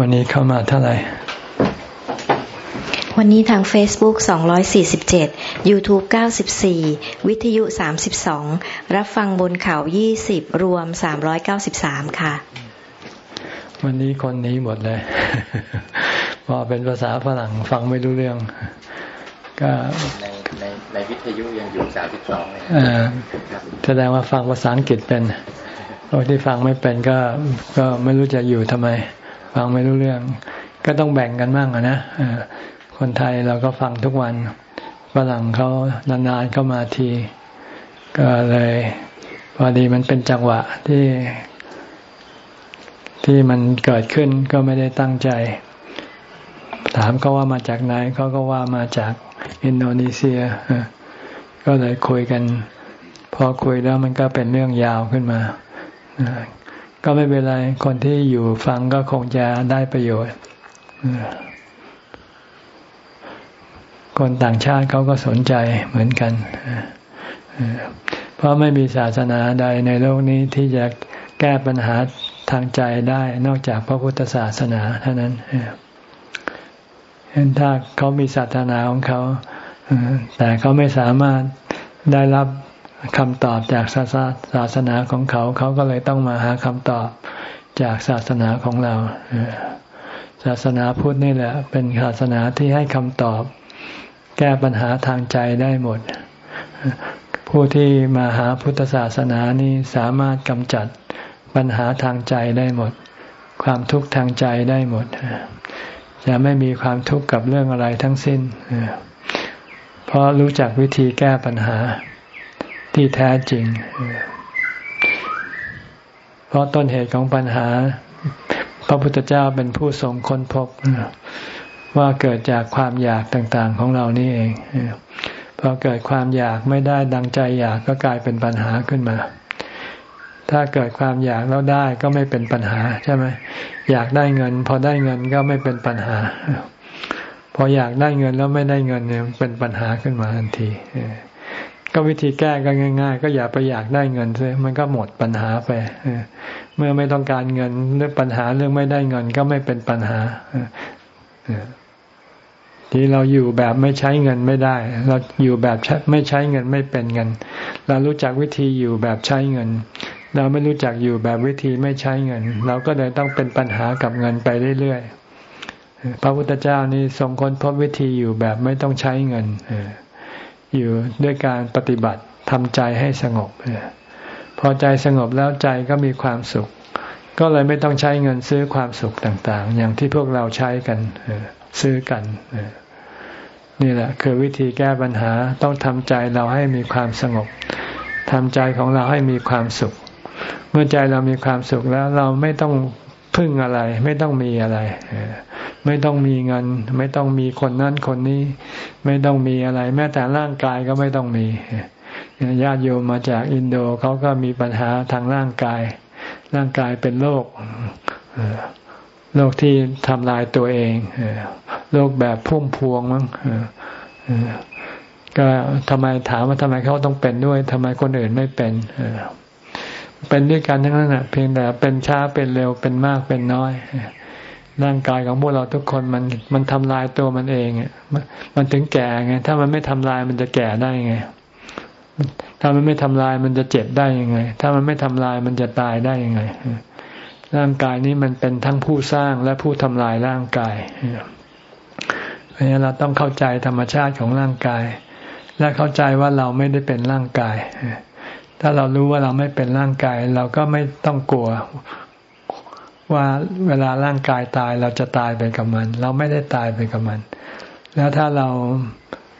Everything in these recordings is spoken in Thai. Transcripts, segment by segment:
วันนี้เข้ามาเท่าไหร่ วันนี้ทาง Facebook 247 YouTube 94 วิทยุ 32 รับฟังบนเขา 20 รวม 393 ค่ะ วันนี้คนนี้หมดเลยพอเป็นภาษาฝรั่งฟังไม่รู้เรื่อง ก็ในในในวิทยุยังอยู่ 32เลยแสดงว่าฟังภาษาอังกฤษเป็นพวกที่ฟังไม่เป็นก็ก็ไม่รู้จะอยู่ทำไม ฟังไม่รู้เรื่อง ก็ต้องแบ่งกันบ้างนะคนไทยเราก็ฟังทุกวันฝรั่งเขานานๆเข้ามาที ก็เลยพอดีมันเป็นจังหวะที่ที่มันเกิดขึ้นก็ไม่ได้ตั้งใจ ถามเขาว่ามาจากไหนเขาก็ว่ามาจากอินโดนีเซียก็เลยคุยกัน พอคุยแล้วมันก็เป็นเรื่องยาวขึ้นมา ก็ไม่เป็นไร คนที่อยู่ฟังก็คงจะได้ประโยชน์ คนต่างชาติเขาก็สนใจเหมือนกัน เพราะไม่มีศาสนาใดในโลกนี้ที่จะแก้ปัญหาทางใจได้นอกจากพระพุทธศาสนาเท่านั้นเห็นถ้าเขามีศาสนาของเขา แต่เขาไม่สามารถได้รับ คำตอบจากศาสนาของเขา เขาก็เลยต้องมาหาคำตอบจากศาสนาของเราศาสนาพุทธนี่แหละ เป็นศาสนาที่ให้คำตอบ แก้ปัญหาทางใจได้หมด ผู้ที่มาหาพุทธศาสนานี้สามารถกำจัดปัญหาทางใจได้หมด ความทุกข์ทางใจได้หมดจะไม่มีความทุกข์กับเรื่องอะไรทั้งสิ้นเพราะรู้จักวิธีแก้ปัญหา ที่แท้จริง เพราะต้นเหตุของปัญหา พระพุทธเจ้าเป็นผู้ทรงค้นพบ ว่าเกิดจากความอยากต่างๆ ของเรานี่เองพอเกิดความอยากไม่ได้ดังใจอยากก็กลายเป็นปัญหาขึ้นมา ถ้าเกิดความอยากแล้วได้ก็ไม่เป็นปัญหาใช่ไหมอยากได้เงิน พอได้เงินก็ไม่เป็นปัญหา พออยากได้เงินแล้วไม่ได้เงินเนี่ยเป็นปัญหาขึ้นมาทันที ก็วิธีแก้ก็ง่าย ๆ ก็อย่าไปอยากได้เงินเลยมันก็หมดปัญหาไปเมื่อไม่ต้องการเงินเรื่องปัญหาเรื่องไม่ได้เงินก็ไม่เป็นปัญหาที่เราอยู่แบบไม่ใช้เงินไม่ได้ เราอยู่แบบไม่ใช้เงินไม่เป็นเงิน เรารู้จักวิธีอยู่แบบใช้เงิน เราไม่รู้จักอยู่แบบวิธีไม่ใช้เงิน เราก็เลยต้องเป็นปัญหากับเงินไปเรื่อยๆพระพุทธเจ้านี่ทรงค้นพบวิธีอยู่แบบไม่ต้องใช้เงิน อยู่ด้วยการปฏิบัติทำใจให้สงบพอใจสงบแล้วใจก็มีความสุข ก็เลยไม่ต้องใช้เงินซื้อความสุขต่าง ๆ อย่างที่พวกเราใช้กันซื้อกันนี่แหละ คือวิธีแก้ปัญหาต้องทำใจเราให้มีความสงบทำใจของเราให้มีความสุข เมื่อใจเรามีความสุขแล้วเราไม่ต้องพึ่งอะไร ไม่ต้องมีอะไร ไม่ต้องมีเงิน ไม่ต้องมีคนนั้นคนนี้ ไม่ต้องมีอะไร แม้แต่ร่างกายก็ไม่ต้องมีญาติโยมมาจากอินโดเขาก็มีปัญหาทางร่างกาย ร่างกายเป็นโรคโรคที่ทำลายตัวเองโรคแบบพุ่มพวงมั้งก็ทำไมถามว่าทำไมเขาต้องเป็นด้วยทำไมคนอื่นไม่เป็นเป็นด้วยกันทั้งนั้นเพียงแต่เป็นช้าเป็นเร็วเป็นมากเป็นน้อย ร่างกายของพวกเราทุกคนมันมันทำลายตัวมันเองมันถึงแก่ไง ถ้ามันไม่ทำลายมันจะแก่ได้ไง ถ้ามันไม่ทำลายมันจะเจ็บได้ยังไง ถ้ามันไม่ทำลายมันจะตายได้ยังไง ร่างกายนี้มันเป็นทั้งผู้สร้างและผู้ทำลายร่างกายเพราะฉะนั้นเราต้องเข้าใจธรรมชาติของร่างกาย และเข้าใจว่าเราไม่ได้เป็นร่างกายถ้าเรารู้ว่าเราไม่เป็นร่างกาย เราก็ไม่ต้องกลัว ว่าเวลาร่างกายตายเราจะตายไปกับมัน เราไม่ได้ตายไปกับมัน แล้วถ้าเรา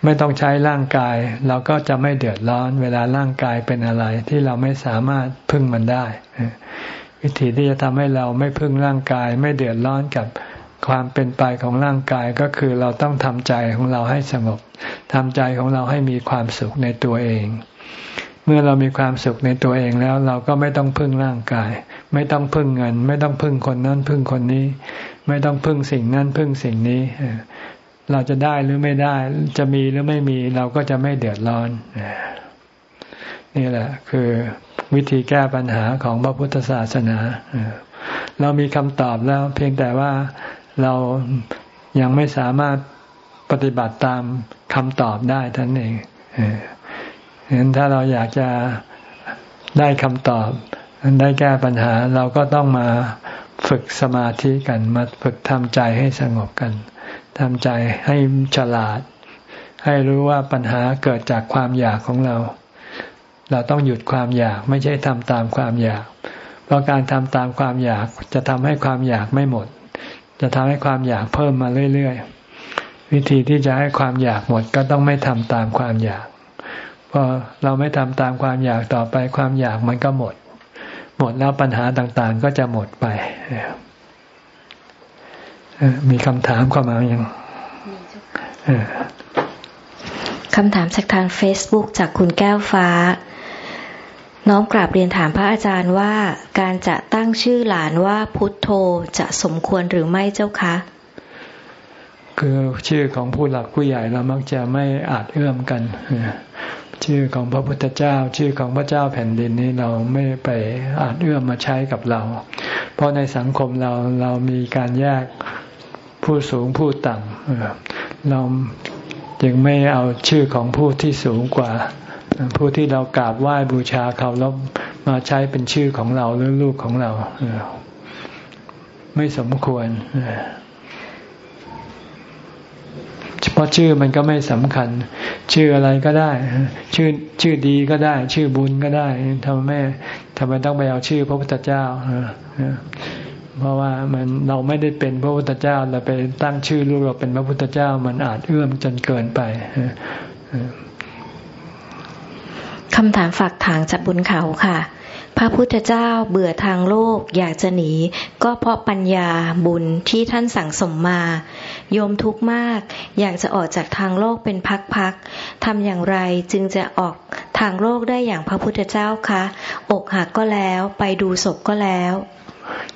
ไม่ต้องใช้ร่างกาย เราก็จะไม่เดือดร้อน เวลาร่างกายเป็นอะไรที่เราไม่สามารถพึ่งมันได้ วิธีที่จะทำให้เราไม่พึ่งร่างกาย ไม่เดือดร้อนกับความเป็นไปของร่างกายก็คือเราต้องทำใจของเราให้สงบทำใจของเราให้มีความสุขในตัวเอง เมื่อเรามีความสุขในตัวเองแล้ว เราก็ไม่ต้องพึ่งร่างกาย ไม่ต้องพึ่งเงิน ไม่ต้องพึ่งคนนั้นพึ่งคนนี้ ไม่ต้องพึ่งสิ่งนั้นพึ่งสิ่งนี้เราจะได้หรือไม่ได้ จะมีหรือไม่มีเราก็จะไม่เดือดร้อนนี่แหละ คือวิธีแก้ปัญหาของพระพุทธศาสนาเรามีคำตอบแล้ว เพียงแต่ว่าเรายังไม่สามารถปฏิบัติตามคำตอบได้ท่านเองเห็นถ้าเราอยากจะได้คำตอบ ได้แก้ปัญหาเราก็ต้องมาฝึกสมาธิกันมาฝึกทำใจให้สงบกันทำใจให้ฉลาด ให้รู้ว่าปัญหาเกิดจากความอยากของเรา เราต้องหยุดความอยากไม่ใช่ทำตามความอยาก เพราะการทำตามความอยากจะทำให้ความอยากไม่หมด จะทำให้ความอยากเพิ่มมาเรื่อยๆ วิธีที่จะให้ความอยากหมดก็ต้องไม่ทำตามความอยากพอเราไม่ทำตามความอยากต่อไปความอยากมันก็หมด หมดแล้วปัญหาต่างๆ ก็จะหมดไปมีคำถามเข้ามาอย่างคำถามจากทาง Facebook จากคุณแก้วฟ้า น้องกราบเรียนถามพระอาจารย์ว่า การจะตั้งชื่อหลานว่าพุทโธจะสมควรหรือไม่เจ้าคะ คือชื่อของผู้หลักผู้ใหญ่เรามักจะไม่อาจเอื้อมกัน ชื่อของพระพุทธเจ้า ชื่อของพระเจ้าแผ่นดินนี้เราไม่ไปอาจเอื้อมมาใช้กับเรา เพราะในสังคมเราเรามีการแยกผู้สูงผู้ต่ำเราจึงไม่เอาชื่อของผู้ที่สูงกว่า ผู้ที่เรากราบไหว้บูชาเขาแล้วมาใช้เป็นชื่อของเราหรือลูกของเรา ไม่สมควร เพราะชื่อมันก็ไม่สำคัญ ชื่ออะไรก็ได้ ชื่อชื่อดีก็ได้ ชื่อบุญก็ได้ทำไมทำไมต้องไปเอาชื่อพระพุทธเจ้าเพราะว่ามันเราไม่ได้เป็นพระพุทธเจ้าเราไปตั้งชื่อลูกเราเป็นพระพุทธเจ้า มันอาจเอื้อมจนเกินไปคำถามฝากถางจากบุญเขาค่ะ พระพุทธเจ้าเบื่อทางโลกอยากจะหนี ก็เพราะปัญญาบุญที่ท่านสั่งสมมา โยมทุกข์มาก อยากจะออกจากทางโลกเป็นพักๆทำอย่างไรจึงจะออกทางโลกได้อย่างพระพุทธเจ้าคะ อกหักก็แล้วไปดูศพก็แล้ว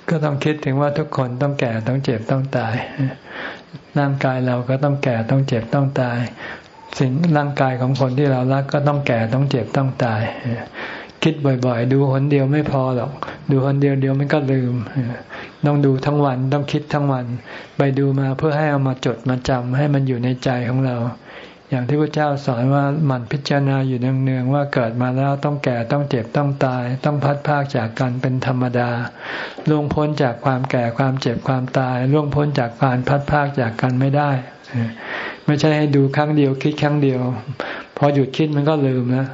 ก็ต้องคิดถึงว่าทุกคนต้องแก่ต้องเจ็บต้องตายร่างกายเราก็ต้องแก่ต้องเจ็บต้องตาย สิ่งร่างกายของคนที่เรารักก็ต้องแก่ต้องเจ็บต้องตาย คิดบ่อย ๆ ดูคนเดียวไม่พอหรอก ดูคนเดียวเดียวมันก็ลืม ต้องดูทั้งวันต้องคิดทั้งวัน ไปดูมาเพื่อให้เอามาจดมาจำให้มันอยู่ในใจของเรา อย่างที่พระเจ้าสอนว่ามันพิจารณาอยู่เนืองๆว่าเกิดมาแล้วต้องแก่ต้องเจ็บต้องตาย ต้องพัดพากจากกันเป็นธรรมดาล่วงพ้นจากความแก่ความเจ็บความตายล่วงพ้นจากการพัดพากจากกันไม่ได้ไม่ใช่ให้ดูครั้งเดียวคิดครั้งเดียว พอหยุดคิดมันก็ลืมนะ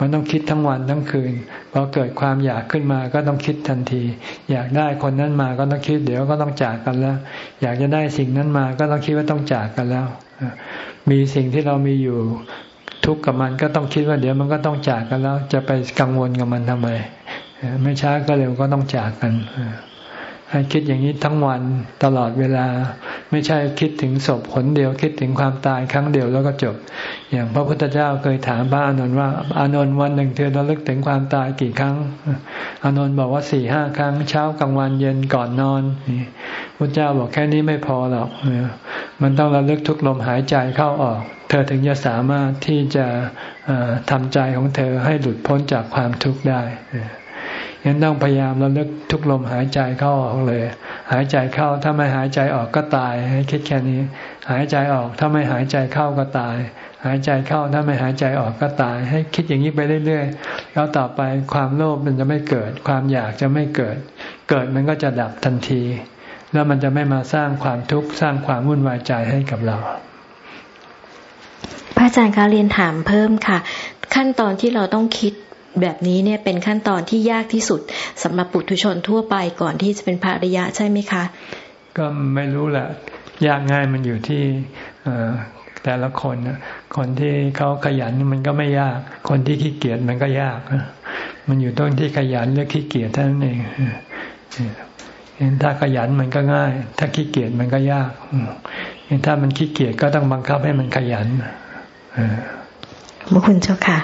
มันต้องคิดทั้งวันทั้งคืนพอเกิดความอยากขึ้นมาก็ต้องคิดทันที อยากได้คนนั้นมาก็ต้องคิด เดี๋ยวก็ต้องจากกันแล้ว อยากจะได้สิ่งนั้นมาก็ต้องคิดว่าต้องจากกันแล้ว มีสิ่งที่เรามีอยู่ทุกข์กับมันก็ต้องคิดว่าเดี๋ยวมันก็ต้องจากกันแล้ว จะไปกังวลกับมันทำไม ไม่ช้าก็เร็วก็ต้องจากกัน ให้คิดอย่างนี้ทั้งวันตลอดเวลา ไม่ใช่คิดถึงศพผลเดียว คิดถึงความตายครั้งเดียวแล้วก็จบ อย่างพระพุทธเจ้าเคยถามพระอานนท์ว่า อานนท์วันหนึ่งเธอระลึกถึงความตายกี่ครั้ง อานนท์บอกว่าสี่ห้าครั้ง เช้ากลางวันเย็นก่อนนอนพระเจ้าบอกแค่นี้ไม่พอหรอกมันต้องระลึกทุกลมหายใจเข้าออก เธอถึงจะสามารถที่จะทำใจของเธอให้หลุดพ้นจากความทุกข์ได้ ยังต้องพยายามระลึกทุกลมหายใจเข้าออกเลย หายใจเข้าถ้าไม่หายใจออกก็ตายให้คิดแค่นี้ หายใจออกถ้าไม่หายใจเข้าก็ตาย หายใจเข้าถ้าไม่หายใจออกก็ตาย ให้คิดอย่างนี้ไปเรื่อยๆแล้วต่อไปความโลภมันจะไม่เกิด ความอยากจะไม่เกิด เกิดมันก็จะดับทันที แล้วมันจะไม่มาสร้างความทุกข์สร้างความวุ่นวายใจให้กับเราพระอาจารย์คะเรียนถามเพิ่มค่ะ ขั้นตอนที่เราต้องคิด แบบนี้เนี่ยเป็นขั้นตอนที่ยากที่สุดสำหรับปุถุชนทั่วไปก่อนที่จะเป็นพระอริยะใช่ไหมคะ ก็ไม่รู้แหละยากง่ายมันอยู่ที่แต่ละคนคนที่เขาขยันมันก็ไม่ยาก คนที่ขี้เกียจมันก็ยาก มันอยู่ตรงที่ขยันหรือขี้เกียจเท่านั้นเองเห็นถ้าขยันมันก็ง่าย ถ้าขี้เกียจมันก็ยากเห็นถ้ามันขี้เกียจก็ต้องบังคับให้มันขยันขอบคุณเจ้าค่ะ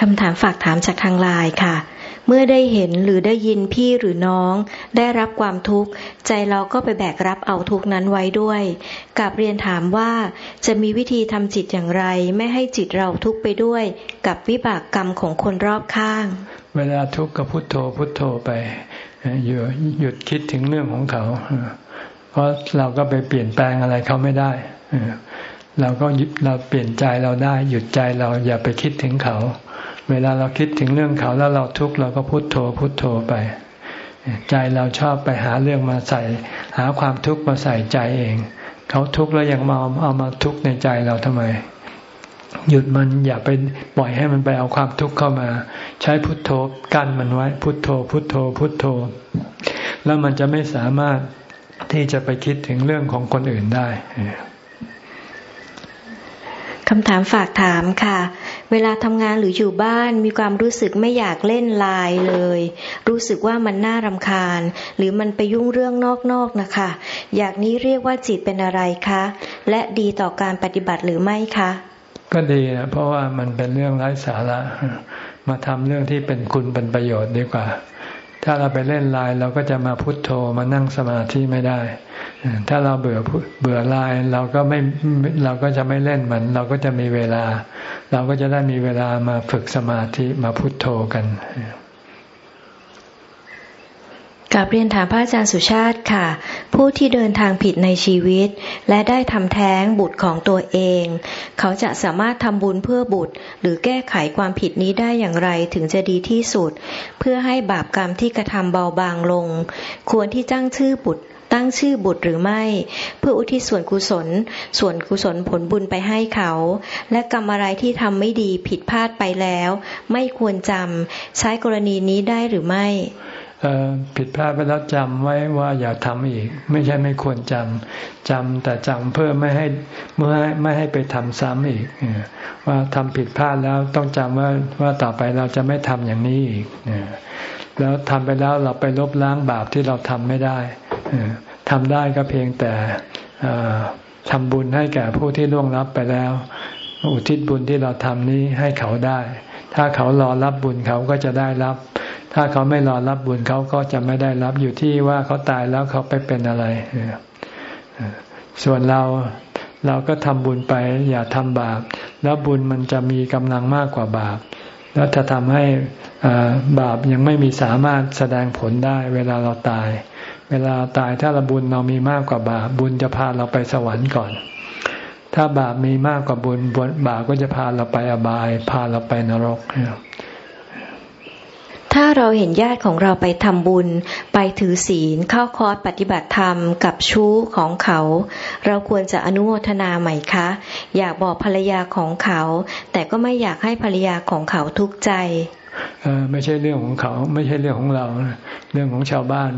คำถามฝากถามจากทางไลน์ค่ะ เมื่อได้เห็นหรือได้ยินพี่หรือน้อง ได้รับความทุกข์ ใจเราก็ไปแบกรับเอาทุกข์นั้นไว้ด้วยกับเรียนถามว่าจะมีวิธีทำจิตอย่างไร ไม่ให้จิตเราทุกข์ไปด้วย กับวิบากกรรมของคนรอบข้าง เวลาทุกข์ก็พุโทโธพุโทโธไปหยุดหยุดคิดถึงเรื่องของเขา เพราะเราก็ไปเปลี่ยนแปลงอะไรเขาไม่ได้เราก็เราเปลี่ยนใจเราได้ หยุดใจเราอย่าไปคิดถึงเขา เวลาเราคิดถึงเรื่องเขาแล้วเราทุกข์เราก็พุโทโธพุโทโธไป ใจเราชอบไปหาเรื่องมาใส่ หาความทุกข์มาใส่ใจเอง เขาทุกข์แล้วยังมาเอามาทุกข์ในใจเราทำไม หยุดมันอย่าไปปล่อยให้มันไปเอาความทุกข์เข้ามา ใช้พุทโธกั้นมันไว้ พุทโธ พุทโธ พุทโธ แล้วมันจะไม่สามารถที่จะไปคิดถึงเรื่องของคนอื่นได้คำถามฝากถามค่ะ เวลาทำงานหรืออยู่บ้านมีความรู้สึกไม่อยากเล่นไลน์เลย รู้สึกว่ามันน่ารำคาญ หรือมันไปยุ่งเรื่องนอกๆนะคะ อย่างนี้เรียกว่าจิตเป็นอะไรคะ และดีต่อการปฏิบัติหรือไม่คะ ก็ดีนะเพราะว่ามันเป็นเรื่องไร้สาระมาทำเรื่องที่เป็นคุณเป็นประโยชน์ดีกว่า ถ้าเราไปเล่นไลน์เราก็จะมาพุโทโธมานั่งสมาธิไม่ได้ ถ้าเราเบื่อเบื่อไลน์เราก็ไม่เราก็จะไม่เล่นมัน เราก็จะมีเวลา เราก็จะได้มีเวลามาฝึกสมาธิมาพุทโธกัน กับเรียนถามพระอาจารย์สุชาติค่ะ ผู้ที่เดินทางผิดในชีวิต และได้ทำแท้งบุตรของตัวเอง เขาจะสามารถทำบุญเพื่อบุตร หรือแก้ไขความผิดนี้ได้อย่างไรถึงจะดีที่สุด เพื่อให้บาปกรรมที่กระทำเบาบางลง ควรที่จ้างชื่อบุตร ตั้งชื่อบุตรหรือไม่ เพื่ออุทิศส่วนกุศล ส่วนกุศลผลบุญไปให้เขา และกรรมอะไรที่ทำไม่ดีผิดพลาดไปแล้ว ไม่ควรจำใช้กรณีนี้ได้หรือไม่ ผิดพลาดไปแล้วจำไว้ว่าอย่าทำอีก ไม่ใช่ไม่ควรจำจำแต่จำเพื่อไม่ให้เมื่อไม่ให้ไปทำซ้ำอีกว่าทำผิดพลาดแล้วต้องจำว่าว่าต่อไปเราจะไม่ทำอย่างนี้อีกแล้วทำไปแล้วเราไปลบล้างบาปที่เราทำไม่ได้ทำได้ก็เพียงแต่ทำบุญให้แก่ผู้ที่ล่วงลับไปแล้ว อุทิศบุญที่เราทำนี้ให้เขาได้ ถ้าเขารอรับบุญเขาก็จะได้รับ ถ้าเขาไม่รอรับบุญเขาก็จะไม่ได้รับอยู่ที่ว่าเขาตายแล้วเขาไปเป็นอะไร ส่วนเราเราก็ทำบุญไป อย่าทำบาป แล้วบุญมันจะมีกำลังมากกว่าบาป แล้วจะทำให้บาปยังไม่มีสามารถแสดงผลได้ เวลาเราตาย เวลาตายถ้าเราบุญเรามีมากกว่าบาป บุญจะพาเราไปสวรรค์ก่อน ถ้าบาปมีมากกว่าบุญบาปก็จะพาเราไปอบาย พาเราไปนรก ถ้าเราเห็นญาติของเราไปทำบุญ ไปถือศีลเข้าคอร์สปฏิบัติธรรมกับชู้ของเขา เราควรจะอนุโมทนาไหมคะ อยากบอกภรรยาของเขา แต่ก็ไม่อยากให้ภรรยาของเขาทุกข์ใจไม่ใช่เรื่องของเขา ไม่ใช่เรื่องของเรา เรื่องของชาวบ้าน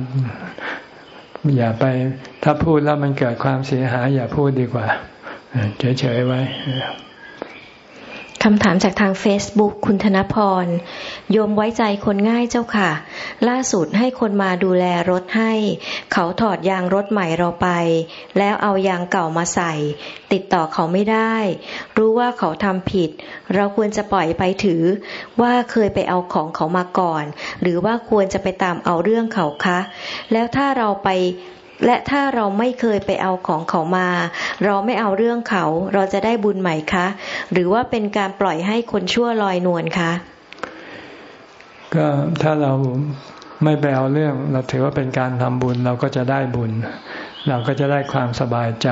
อย่าไปถ้าพูดแล้วมันเกิดความเสียหายอย่าพูดดีกว่าเฉยๆไว้ คำถามจากทาง Facebook คุณธนพร โยมไว้ใจคนง่ายเจ้าค่ะ ล่าสุดให้คนมาดูแลรถให้ เขาถอดยางรถใหม่เราไป แล้วเอายางเก่ามาใส่ ติดต่อเขาไม่ได้ รู้ว่าเขาทำผิด เราควรจะปล่อยไปถือ ว่าเคยไปเอาของเขามาก่อน หรือว่าควรจะไปตามเอาเรื่องเขาคะ แล้วถ้าเราไป และถ้าเราไม่เคยไปเอาของเขามา เราไม่เอาเรื่องเขา เราจะได้บุญใหม่คะ หรือว่าเป็นการปล่อยให้คนชั่วลอยนวลคะก็ถ้าเราไม่ไปเอาเรื่อง เราถือว่าเป็นการทำบุญเราก็จะได้บุญ เราก็จะได้ความสบายใจ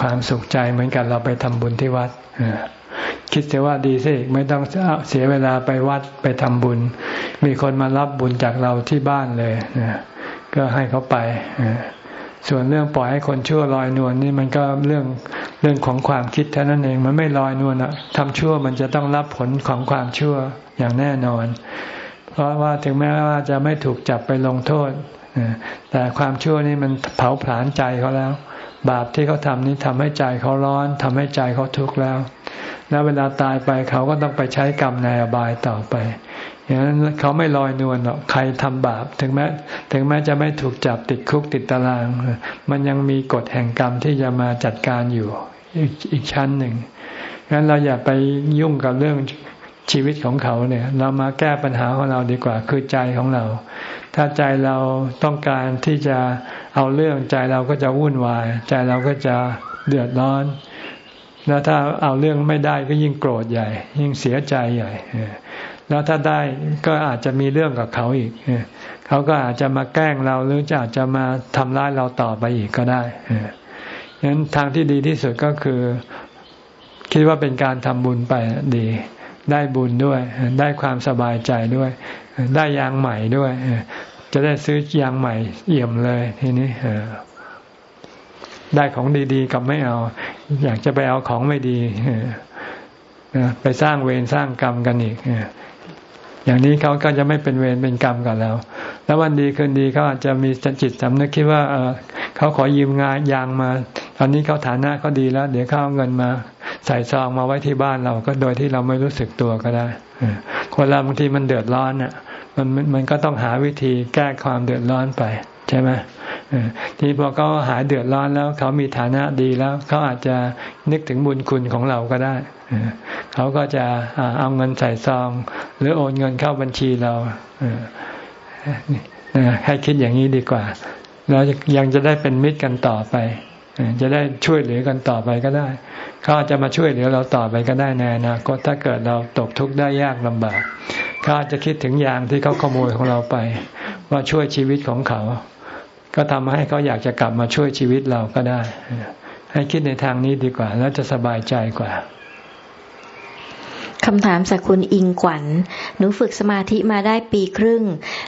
ความสุขใจเหมือนกันเราไปทำบุญที่วัดคิดเสียว่าดีสิไม่ต้องเสียเวลาไปวัดไปทำบุญ มีคนมารับบุญจากเราที่บ้านเลยก็ให้เขาไป ส่วนเรื่องปล่อยให้คนชั่วลอยนวลนี่มันก็เรื่องเรื่องของความคิดเท่านั้นเองมันไม่ลอยนวลอะทำชั่วมันจะต้องรับผลของความชั่วอย่างแน่นอน เพราะว่าถึงแม้ว่าจะไม่ถูกจับไปลงโทษแต่ความชั่วนี่มันเผาผลาญใจเขาแล้ว บาปที่เขาทำนี้ทำให้ใจเขาร้อนทำให้ใจเขาทุกข์แล้ว แล้วเวลาตายไปเขาก็ต้องไปใช้กรรมในอบายต่อไป อย่างนั้นเขาไม่ลอยนวลหรอกใครทำบาป ถึงแม้ถึงแม้จะไม่ถูกจับติดคุกติดตาราง มันยังมีกฎแห่งกรรมที่จะมาจัดการอยู่อีกชั้นหนึ่งงั้นเราอย่าไปยุ่งกับเรื่องชีวิตของเขาเนี่ย เรามาแก้ปัญหาของเราดีกว่า คือใจของเรา ถ้าใจเราต้องการที่จะเอาเรื่องใจเราก็จะวุ่นวาย ใจเราก็จะเดือดร้อนแล้วถ้าเอาเรื่องไม่ได้ก็ยิ่งโกรธใหญ่ ยิ่งเสียใจใหญ่ แล้วถ้าได้ก็อาจจะมีเรื่องกับเขาอีก เขาก็อาจจะมาแกล้งเราหรือจะอาจจะมาทำร้ายเราต่อไปอีกก็ได้ฉะนั้นทางที่ดีที่สุดก็คือ คิดว่าเป็นการทำบุญไปดี ได้บุญด้วย ได้ความสบายใจด้วย ได้ยางใหม่ด้วย จะได้ซื้อยางใหม่เอี่ยมเลยทีนี้ได้ของดีๆกับไม่เอา อยากจะไปเอาของไม่ดีไปสร้างเวรสร้างกรรมกันอีก อย่างนี้เขาก็จะไม่เป็นเวรเป็นกรรมกับเรา แล้ววันดีคืนดีเขาอาจจะมีจิตสำนึกคิดว่าเอเขาขอยืมงานยางมา ตอนนี้เขาฐานะเขาดีแล้ว เดี๋ยวเขาเอาเงินมาใส่ซองมาไว้ที่บ้านเราก็โดยที่เราไม่รู้สึกตัวก็ได้ คนเราบางทีมันเดือดร้อนอะ มันมันก็ต้องหาวิธีแก้ความเดือดร้อนไปใช่ไหมทีพอเขาหายเดือดร้อนแล้ว เขามีฐานะดีแล้ว เขาอาจจะนึกถึงบุญคุณของเราก็ได้ เขาก็จะเอาเงินใส่ซอง หรือโอนเงินเข้าบัญชีเราให้คิดอย่างนี้ดีกว่า เรายังจะได้เป็นมิตรกันต่อไป จะได้ช่วยเหลือกันต่อไปก็ได้ เขาจะมาช่วยเหลือเราต่อไปก็ได้ในอนาคตถ้าเกิดเราตกทุกข์ได้ยากลำบาก เขาจะคิดถึงยางที่เขาขโมยของเราไป ว่าช่วยชีวิตของเขา ก็ทำให้เขาอยากจะกลับมาช่วยชีวิตเราก็ได้ ให้คิดในทางนี้ดีกว่า แล้วจะสบายใจกว่า คำถามจากคุณอิงขวัญ หนูฝึกสมาธิมาได้ปีครึ่ง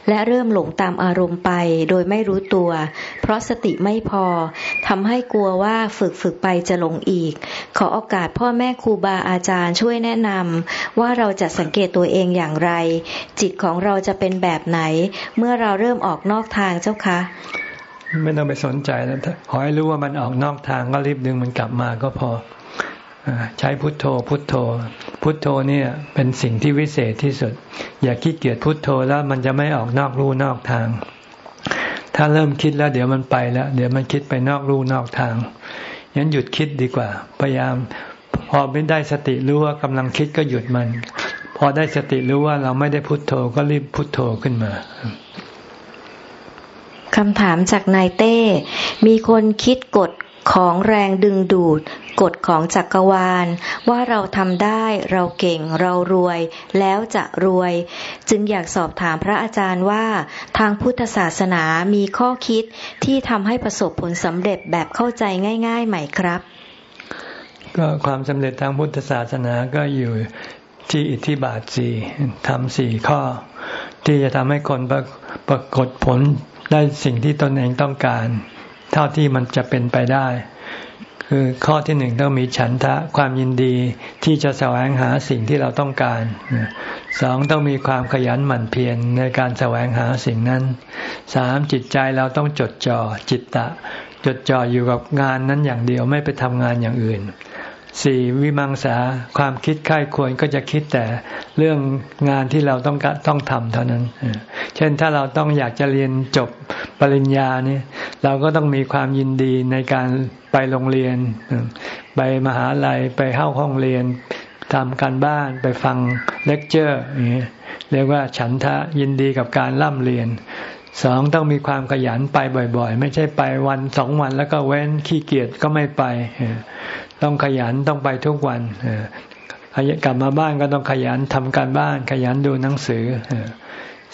และเริ่มหลงตามอารมณ์ไป โดยไม่รู้ตัว เพราะสติไม่พอทำให้กลัวว่าฝึกฝึกไปจะหลงอีก ขอโอกาสพ่อแม่ครูบาอาจารย์ช่วยแนะนำว่าเราจะสังเกตตัวเองอย่างไร จิตของเราจะเป็นแบบไหน เมื่อเราเริ่มออกนอกทางเจ้าคะ ไม่ต้องไปสนใจแล้วขอให้รู้ว่ามันออกนอกทางก็รีบดึงมันกลับมาก็พอ ใช้พุทโธ พุทโธ พุทโธเนี่ยเป็นสิ่งที่วิเศษที่สุด อย่าคิดเกียจพุทโธแล้วมันจะไม่ออกนอกรูนอกทาง ถ้าเริ่มคิดแล้วเดี๋ยวมันไปแล้ว เดี๋ยวมันคิดไปนอกรูนอกทางยันหยุดคิดดีกว่า พยายามพอไม่ได้สติรู้ว่ากำลังคิดก็หยุดมัน พอได้สติรู้ว่าเราไม่ได้พุทโธก็รีบพุทโธขึ้นมาคำถามจากนายเต้ มีคนคิดกฎของแรงดึงดูด กฎของจักรวาล ว่าเราทำได้ เราเก่ง เรารวย แล้วจะรวย จึงอยากสอบถามพระอาจารย์ว่า ทางพุทธศาสนามีข้อคิดที่ทำให้ประสบผลสำเร็จแบบเข้าใจง่าย ๆ ไหมครับ ก็ความสำเร็จทางพุทธศาสนาก็อยู่ที่อิทธิบาทสี่ทำสี่ข้อ ที่จะทำให้คนประปรากฏผลได้สิ่งที่ตนเองต้องการ เท่าที่มันจะเป็นไปได้ คือข้อที่หนึ่งต้องมีฉันทะความยินดีที่จะแสวงหาสิ่งที่เราต้องการสองต้องมีความขยันหมั่นเพียรในการแสวงหาสิ่งนั้นสามจิตใจเราต้องจดจ่อจิตตะ จดจ่ออยู่กับงานนั้นอย่างเดียวไม่ไปทำงานอย่างอื่น สี่วิมังสาความคิดค่ายควรก็จะคิดแต่เรื่องงานที่เราต้องต้องทำเท่านั้น เช่นถ้าเราต้องอยากจะเรียนจบปริญญาเนี่ยเราก็ต้องมีความยินดีในการไปโรงเรียน ไปมหาลัยไปเข้าห้องเรียนทำการบ้านไปฟังเลคเจอร์นี้เรียกว่าฉันทะยินดีกับการร่ำเรียน สองต้องมีความขยันไปบ่อย ๆ ไม่ใช่ไปวันสองวันแล้วก็เว้นขี้เกียจก็ไม่ไป ต้องขยันต้องไปทุกวันกลับมาบ้านก็ต้องขยันทำการบ้าน ขยันดูหนังสือ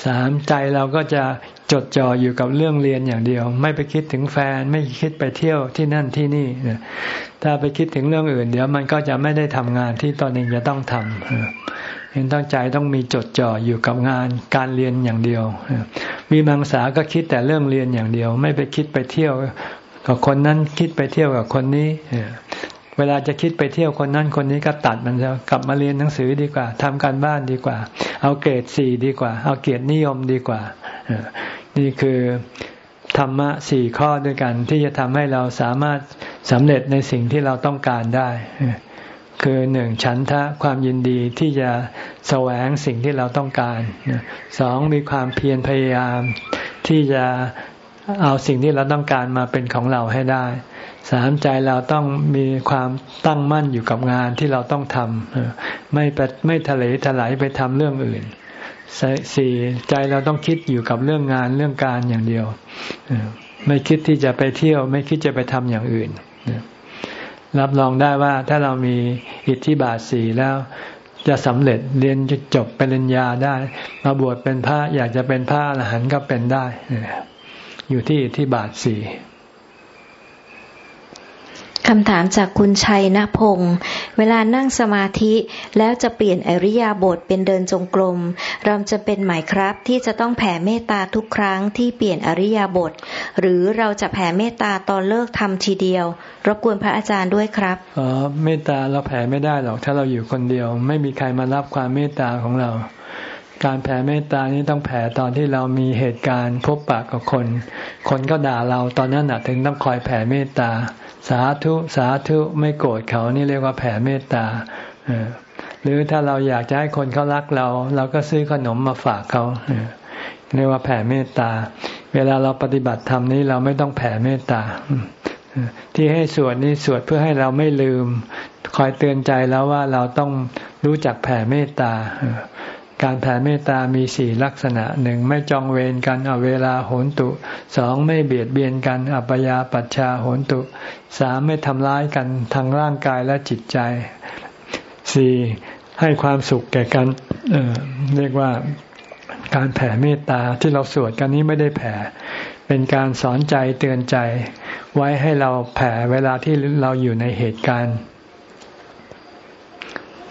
สามใจเราก็จะจดจ่ออยู่กับเรื่องเรียนอย่างเดียว ไม่ไปคิดถึงแฟน ไม่คิดไปเที่ยวที่นั่นที่นี่ถ้าไปคิดถึงเรื่องอื่น เดี๋ยวมันก็จะไม่ได้ทำงานที่ตอนเองจะต้องทำ เห็นตั้งใจต้องมีจดจ่ออยู่กับงานการเรียนอย่างเดียว มีมังสาก็คิดแต่เรื่องเรียนอย่างเดียว ไม่ไปคิดไปเที่ยวกับคนนั้นคิดไปเที่ยวกับคนนี้เวลาจะคิดไปเที่ยวคนนั้นคนนี้ก็ตัดมันจะกลับมาเรียนหนังสือดีกว่าทำการบ้านดีกว่า เอาเกรดสี่ดีกว่า เอาเกียรตินิยมดีกว่านี่คือธรรมะสี่ข้อด้วยกันที่จะทำให้เราสามารถสำเร็จในสิ่งที่เราต้องการได้ คือหนึ่งฉันทะความยินดีที่จะแสวงสิ่งที่เราต้องการสองมีความเพียรพยายามที่จะเอาสิ่งที่เราต้องการมาเป็นของเราให้ได้สามใจเราต้องมีความตั้งมั่นอยู่กับงานที่เราต้องทำไม่ไม่ทะเลถลายไปทำเรื่องอื่นสี่ใจเราต้องคิดอยู่กับเรื่องงานเรื่องการอย่างเดียว ไม่คิดที่จะไปเที่ยว ไม่คิดจะไปทำอย่างอื่น รับรองได้ว่าถ้าเรามีอิทธิบาทสี่แล้ว จะสำเร็จเรียนจะจบปริญญาได้ มาบวชเป็นพระอยากจะเป็นพระอรหันต์ก็เป็นได้ อยู่ที่อิทธิบาทสี่ คำถามจากคุณชัยนพงศ์เวลานั่งสมาธิแล้วจะเปลี่ยนอริยาบทเป็นเดินจงกรม เราจะเป็นหมายครับที่จะต้องแผ่เมตตาทุกครั้งที่เปลี่ยนอริยาบท หรือเราจะแผ่เมตตาตอนเลิกทำทีเดียว รบกวนพระอาจารย์ด้วยครับอ๋อเมตตาเราแผ่ไม่ได้หรอกถ้าเราอยู่คนเดียว ไม่มีใครมารับความเมตตาของเรา การแผ่เมตตานี้ต้องแผ่ตอนที่เรามีเหตุการณ์พบปะกับคน คนก็ด่าเราตอนนั้นถึงต้องคอยแผ่เมตตา สาธุสาธุไม่โกรธเขานี่เรียกว่าแผ่เมตตาหรือถ้าเราอยากจะให้คนเขารักเรา เราก็ซื้อขนมมาฝากเขาเรียกว่าแผ่เมตตา เวลาเราปฏิบัติธรรมนี้เราไม่ต้องแผ่เมตตาที่ให้สวดนี้สวดเพื่อให้เราไม่ลืม คอยเตือนใจแล้วว่าเราต้องรู้จักแผ่เมตตา การแผ่เมตตามีสี่ลักษณะหนึ่งไม่จองเวรกันเอาเวลาโหนตุสองไม่เบียดเบียนกันอัปยาปัชชาโหนตุสามไม่ทำร้ายกันทางร่างกายและจิตใจสี่ให้ความสุขแก่กันเเรียกว่าการแผ่เมตตาที่เราสวดกันนี้ไม่ได้แผ่ เป็นการสอนใจเตือนใจ ไว้ให้เราแผ่เวลาที่เราอยู่ในเหตุการณ์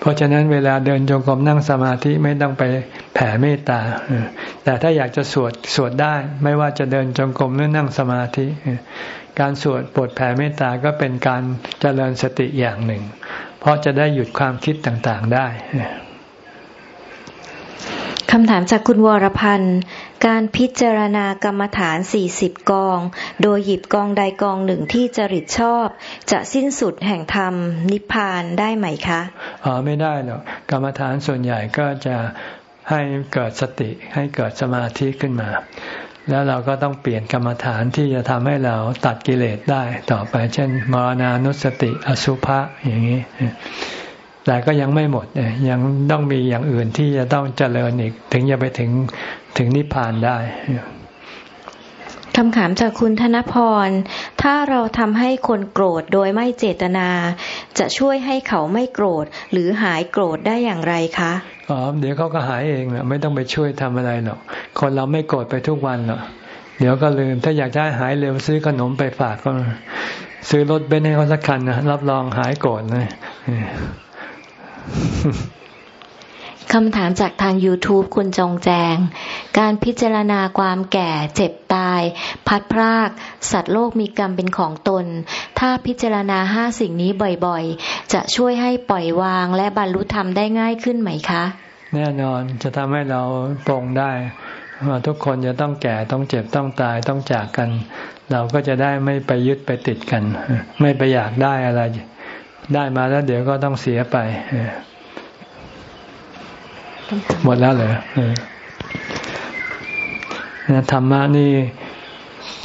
เพราะฉะนั้นเวลาเดินจงกรมนั่งสมาธิไม่ต้องไปแผ่เมตตาแต่ถ้าอยากจะสวดสวดได้ไม่ว่าจะเดินจงกรมหรือนั่งสมาธิ การสวดบทแผ่เมตตาก็เป็นการเจริญสติอย่างหนึ่ง เพราะจะได้หยุดความคิดต่างๆได้คำถามจากคุณวรพันธ์ การพิจารณากรรมฐานสี่สิบกอง โดยหยิบกองใดกองหนึ่งที่จริตชอบ จะสิ้นสุดแห่งธรรมนิพพานได้ไหมคะอ๋อไม่ได้หรอกกรรมฐานส่วนใหญ่ก็จะให้เกิดสติให้เกิดสมาธิขึ้นมา แล้วเราก็ต้องเปลี่ยนกรรมฐานที่จะทำให้เราตัดกิเลสได้ต่อไป เช่น มรณานุสติอสุภะอย่างนี้ แต่ก็ยังไม่หมดเนี่ยยังต้องมีอย่างอื่นที่จะต้องเจริญอีก ถึงจะไปถึงถึงนิพพานได้คำถามจากคุณธนพร ถ้าเราทำให้คนโกรธโดยไม่เจตนา จะช่วยให้เขาไม่โกรธ หรือหายโกรธได้อย่างไรคะ อ๋อ เดี๋ยวเขาก็หายเองแหละไม่ต้องไปช่วยทำอะไรหรอก คนเราไม่โกรธไปทุกวันหรอก เดี๋ยวก็ลืม ถ้าอยากได้หายเร็วซื้อขนมไปฝากก็ ซื้อรถเบนซ์ให้เขาสักคันนะ รับรองหายโกรธเลย คำถามจากทาง YouTube คุณจงแจง การพิจารณาความแก่เจ็บตาย พัดพราก สัตว์โลกมีกรรมเป็นของตน ถ้าพิจารณาห้าสิ่งนี้บ่อยๆ จะช่วยให้ปล่อยวางและบรรลุธรรมได้ง่ายขึ้นไหมคะ แน่นอนจะทำให้เราปรงได้ว่าทุกคนจะต้องแก่ต้องเจ็บต้องตายต้องจากกัน เราก็จะได้ไม่ไปยึดไปติดกัน ไม่ไปอยากได้อะไร ได้มาแล้วเดี๋ยวก็ต้องเสียไปหมดแล้วเหรอธรรมะนี่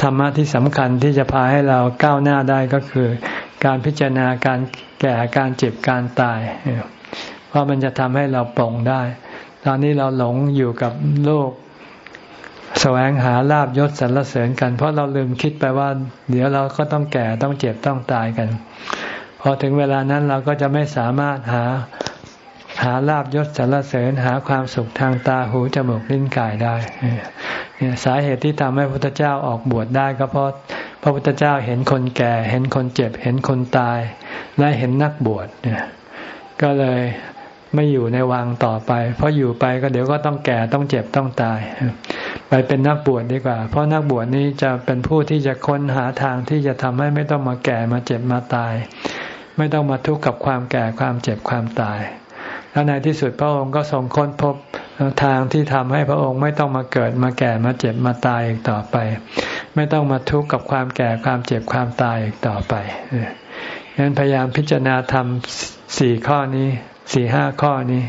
ธรรมะที่สำคัญที่จะพาให้เราก้าวหน้าได้ก็คือ การพิจารณาการแก่การเจ็บการตายเพราะมันจะทำให้เราปลงได้ ตอนนี้เราหลงอยู่กับโลกแสวงหาลาบยศสรรเสริญกัน เพราะเราลืมคิดไปว่า เดี๋ยวเราก็ต้องแก่ต้องเจ็บต้องตายกัน พอถึงเวลานั้นเราก็จะไม่สามารถหาหาลาบยศสรรเสริญหาความสุขทางตาหูจมูกลิ้นกายได้เนี่ยสาเหตุที่ทำให้พระพุทธเจ้าออกบวชได้ก็เพราะพระพุทธเจ้าเห็นคนแก่ เห็นคนเจ็บ เห็นคนตาย และเห็นนักบวชเนี่ยก็เลยไม่อยู่ในวังต่อไป เพราะอยู่ไปก็เดี๋ยวก็ต้องแก่ต้องเจ็บต้องตาย ไปเป็นนักบวชดีกว่า เพราะนักบวชนี้จะเป็นผู้ที่จะค้นหาทางที่จะทำให้ไม่ต้องมาแก่มาเจ็บมาตาย ไม่ต้องมาทุกข์กับความแก่ความเจ็บความตาย แล้วในที่สุดพระองค์ก็ทรงค้นพบทางที่ทำให้พระองค์ไม่ต้องมาเกิดมาแก่มาเจ็บมาตายอีกต่อไป ไม่ต้องมาทุกข์กับความแก่ความเจ็บความตายอีกต่อไปฉะนั้นพยายามพิจารณาทำสี่ข้อนี้สี่ห้าข้อนี้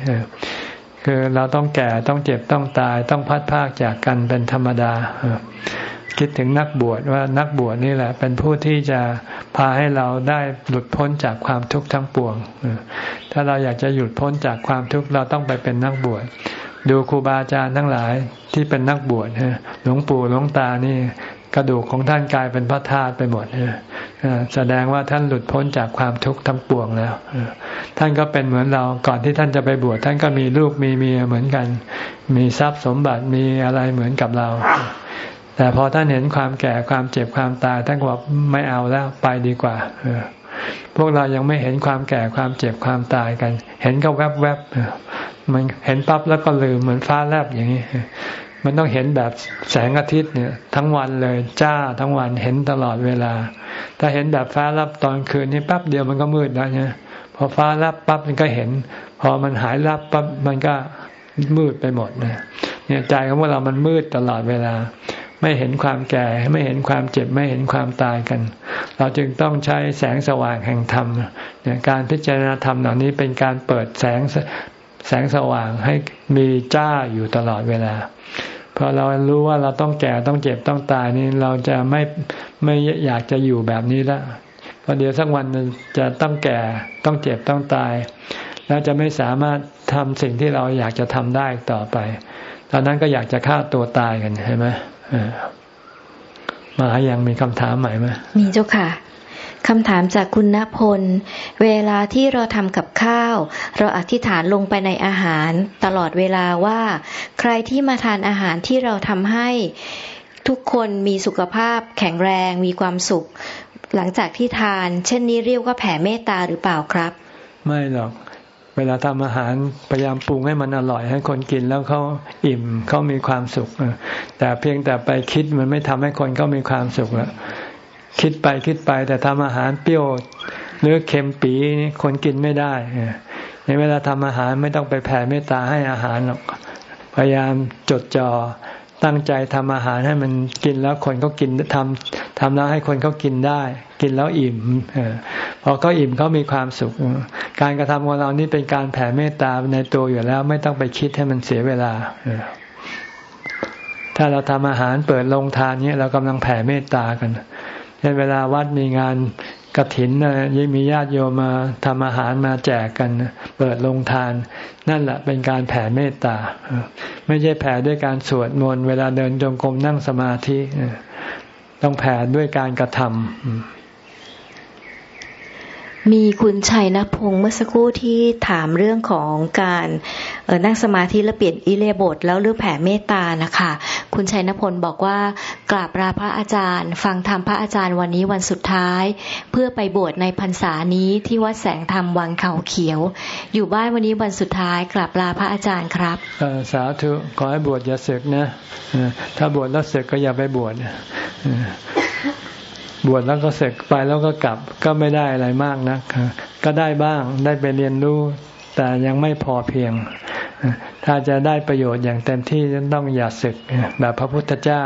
คือเราต้องแก่ต้องเจ็บต้องตายต้องพัดพากจากกันเป็นธรรมดา คิดถึงนักบวชว่านักบวชนี่แหละ เป็นผู้ที่จะพาให้เราได้หลุดพ้นจากความทุกข์ทั้งปวง ถ้าเราอยากจะหยุดพ้นจากความทุกข์เราต้องไปเป็นนักบวชดูครูบาอาจารย์ทั้งหลายที่เป็นนักบวชหลวงปู่หลวงตานี่ กระดูกของท่านกลายเป็นพระธาตุไปหมดแสดงว่าท่านหลุดพ้นจากความทุกข์ทั้งปวงแล้ว ท่านก็เป็นเหมือนเราก่อนที่ท่านจะไปบวชท่านก็มีลูกมีเมียเหมือนกัน มีทรัพย์สมบัติมีอะไรเหมือนกับเรา แต่พอท่านเห็นความแก่ความเจ็บความตายท่านก็บอกไม่เอาแล้วไปดีกว่าพวกเรายังไม่เห็นความแก่ความเจ็บความตายกัน เห็นก็แวบแวบมันเห็นปั๊บแล้วก็ลืมเหมือนฟ้าแลบอย่างนี้ มันต้องเห็นแบบแสงอาทิตย์เนี่ย ทั้งวันเลยจ้าทั้งวันเห็นตลอดเวลา ถ้าเห็นแบบฟ้ารับตอนคืนนี่แป๊บเดียวมันก็มืดแล้วเนี่ยพอฟ้ารับปั๊บมันก็เห็น พอมันหายรับปั๊บมันก็มืดไปหมดเนี่ยเนี่ยใจของพวกเรามันมืดตลอดเวลา ไม่เห็นความแก่ไม่เห็นความเจ็บไม่เห็นความตายกัน เราจึงต้องใช้แสงสว่างแห่งธรรมเนี่ยการพิจารณาธรรมเหล่านี้เป็นการเปิดแสง แสงสว่างให้มีจ้าอยู่ตลอดเวลาพอเรารู้ว่าเราต้องแก่ต้องเจ็บต้องตายนี่เราจะไม่ไม่อยากจะอยู่แบบนี้ล้วพอเดี๋ยวสักวันจะต้องแก่ต้องเจ็บต้องตาย แล้วจะไม่สามารถทำสิ่งที่เราอยากจะทำได้ต่อไป ตอนนั้นก็อยากจะฆ่าตัวตายกันใช่ไหมมายังมีคำถามใหม่ไหมมีเจ้าค่ะ คำถามจากคุณณพล เวลาที่เราทำกับข้าว เราอธิษฐานลงไปในอาหาร ตลอดเวลาว่า ใครที่มาทานอาหารที่เราทำให้ ทุกคนมีสุขภาพ แข็งแรง มีความสุข หลังจากที่ทาน เช่นนี้เรียกว่าแผ่เมตตาหรือเปล่าครับ ไม่หรอก เวลาทำอาหารพยายามปรุงให้มันอร่อย ให้คนกินแล้วเขาอิ่มเขามีความสุขแต่เพียงแต่ไปคิดมันไม่ทำให้คนเขามีความสุขแล้ว คิดไปคิดไปแต่ทำอาหารเปรี้ยวหรือเค็มปีนี่คนกินไม่ได้ในเวลาทำอาหารไม่ต้องไปแผ่เมตตาให้อาหารหรอกพยายามจดจ่อตั้งใจทำอาหารให้มันกินแล้วคนเขากินทำทำแล้วให้คนเขากินได้ กินแล้วอิ่มพอเขาอิ่มเขามีความสุข การกระทำของเรานี่เป็นการแผ่เมตตาในตัวอยู่แล้ว ไม่ต้องไปคิดให้มันเสียเวลาถ้าเราทำอาหารเปิดลงทานเนี้ยเรากำลังแผ่เมตตากัน เช่นเวลาวัดมีงานกระถินนะยิ่งมีญาติโยมมาทำอาหารมาแจกกัน เปิดลงทาน นั่นแหละเป็นการแผ่เมตตา ไม่ใช่แผ่ด้วยการสวดมนต์เวลาเดินจงกรมนั่งสมาธิ ต้องแผ่ด้วยการกระทำ มีคุณชัยนพงศ์เมื่อสักครู่ที่ถามเรื่องของการนั่งสมาธิและเปลี่ยนอิเลบทแล้วเรื่องแผ่เมตตานะคะ คุณชัยนพลบอกว่ากราบลาพระอาจารย์ ฟังธรรมพระอาจารย์วันนี้วันสุดท้าย เพื่อไปบวชในพรรษานี้ที่วัดแสงธรรมวังเขาเขียว อยู่บ้านวันนี้วันสุดท้ายกราบลาพระอาจารย์ครับสาธุขอให้บวชอย่าเสกนะถ้าบวชแล้วเสกก็อย่าไปบวช บวชแล้วก็เสร็จไปแล้วก็กลับก็ไม่ได้อะไรมากนะก็ได้บ้างได้ไปเรียนรู้ แต่ยังไม่พอเพียง ถ้าจะได้ประโยชน์อย่างเต็มที่ต้องอย่าศึก แบบพระพุทธเจ้า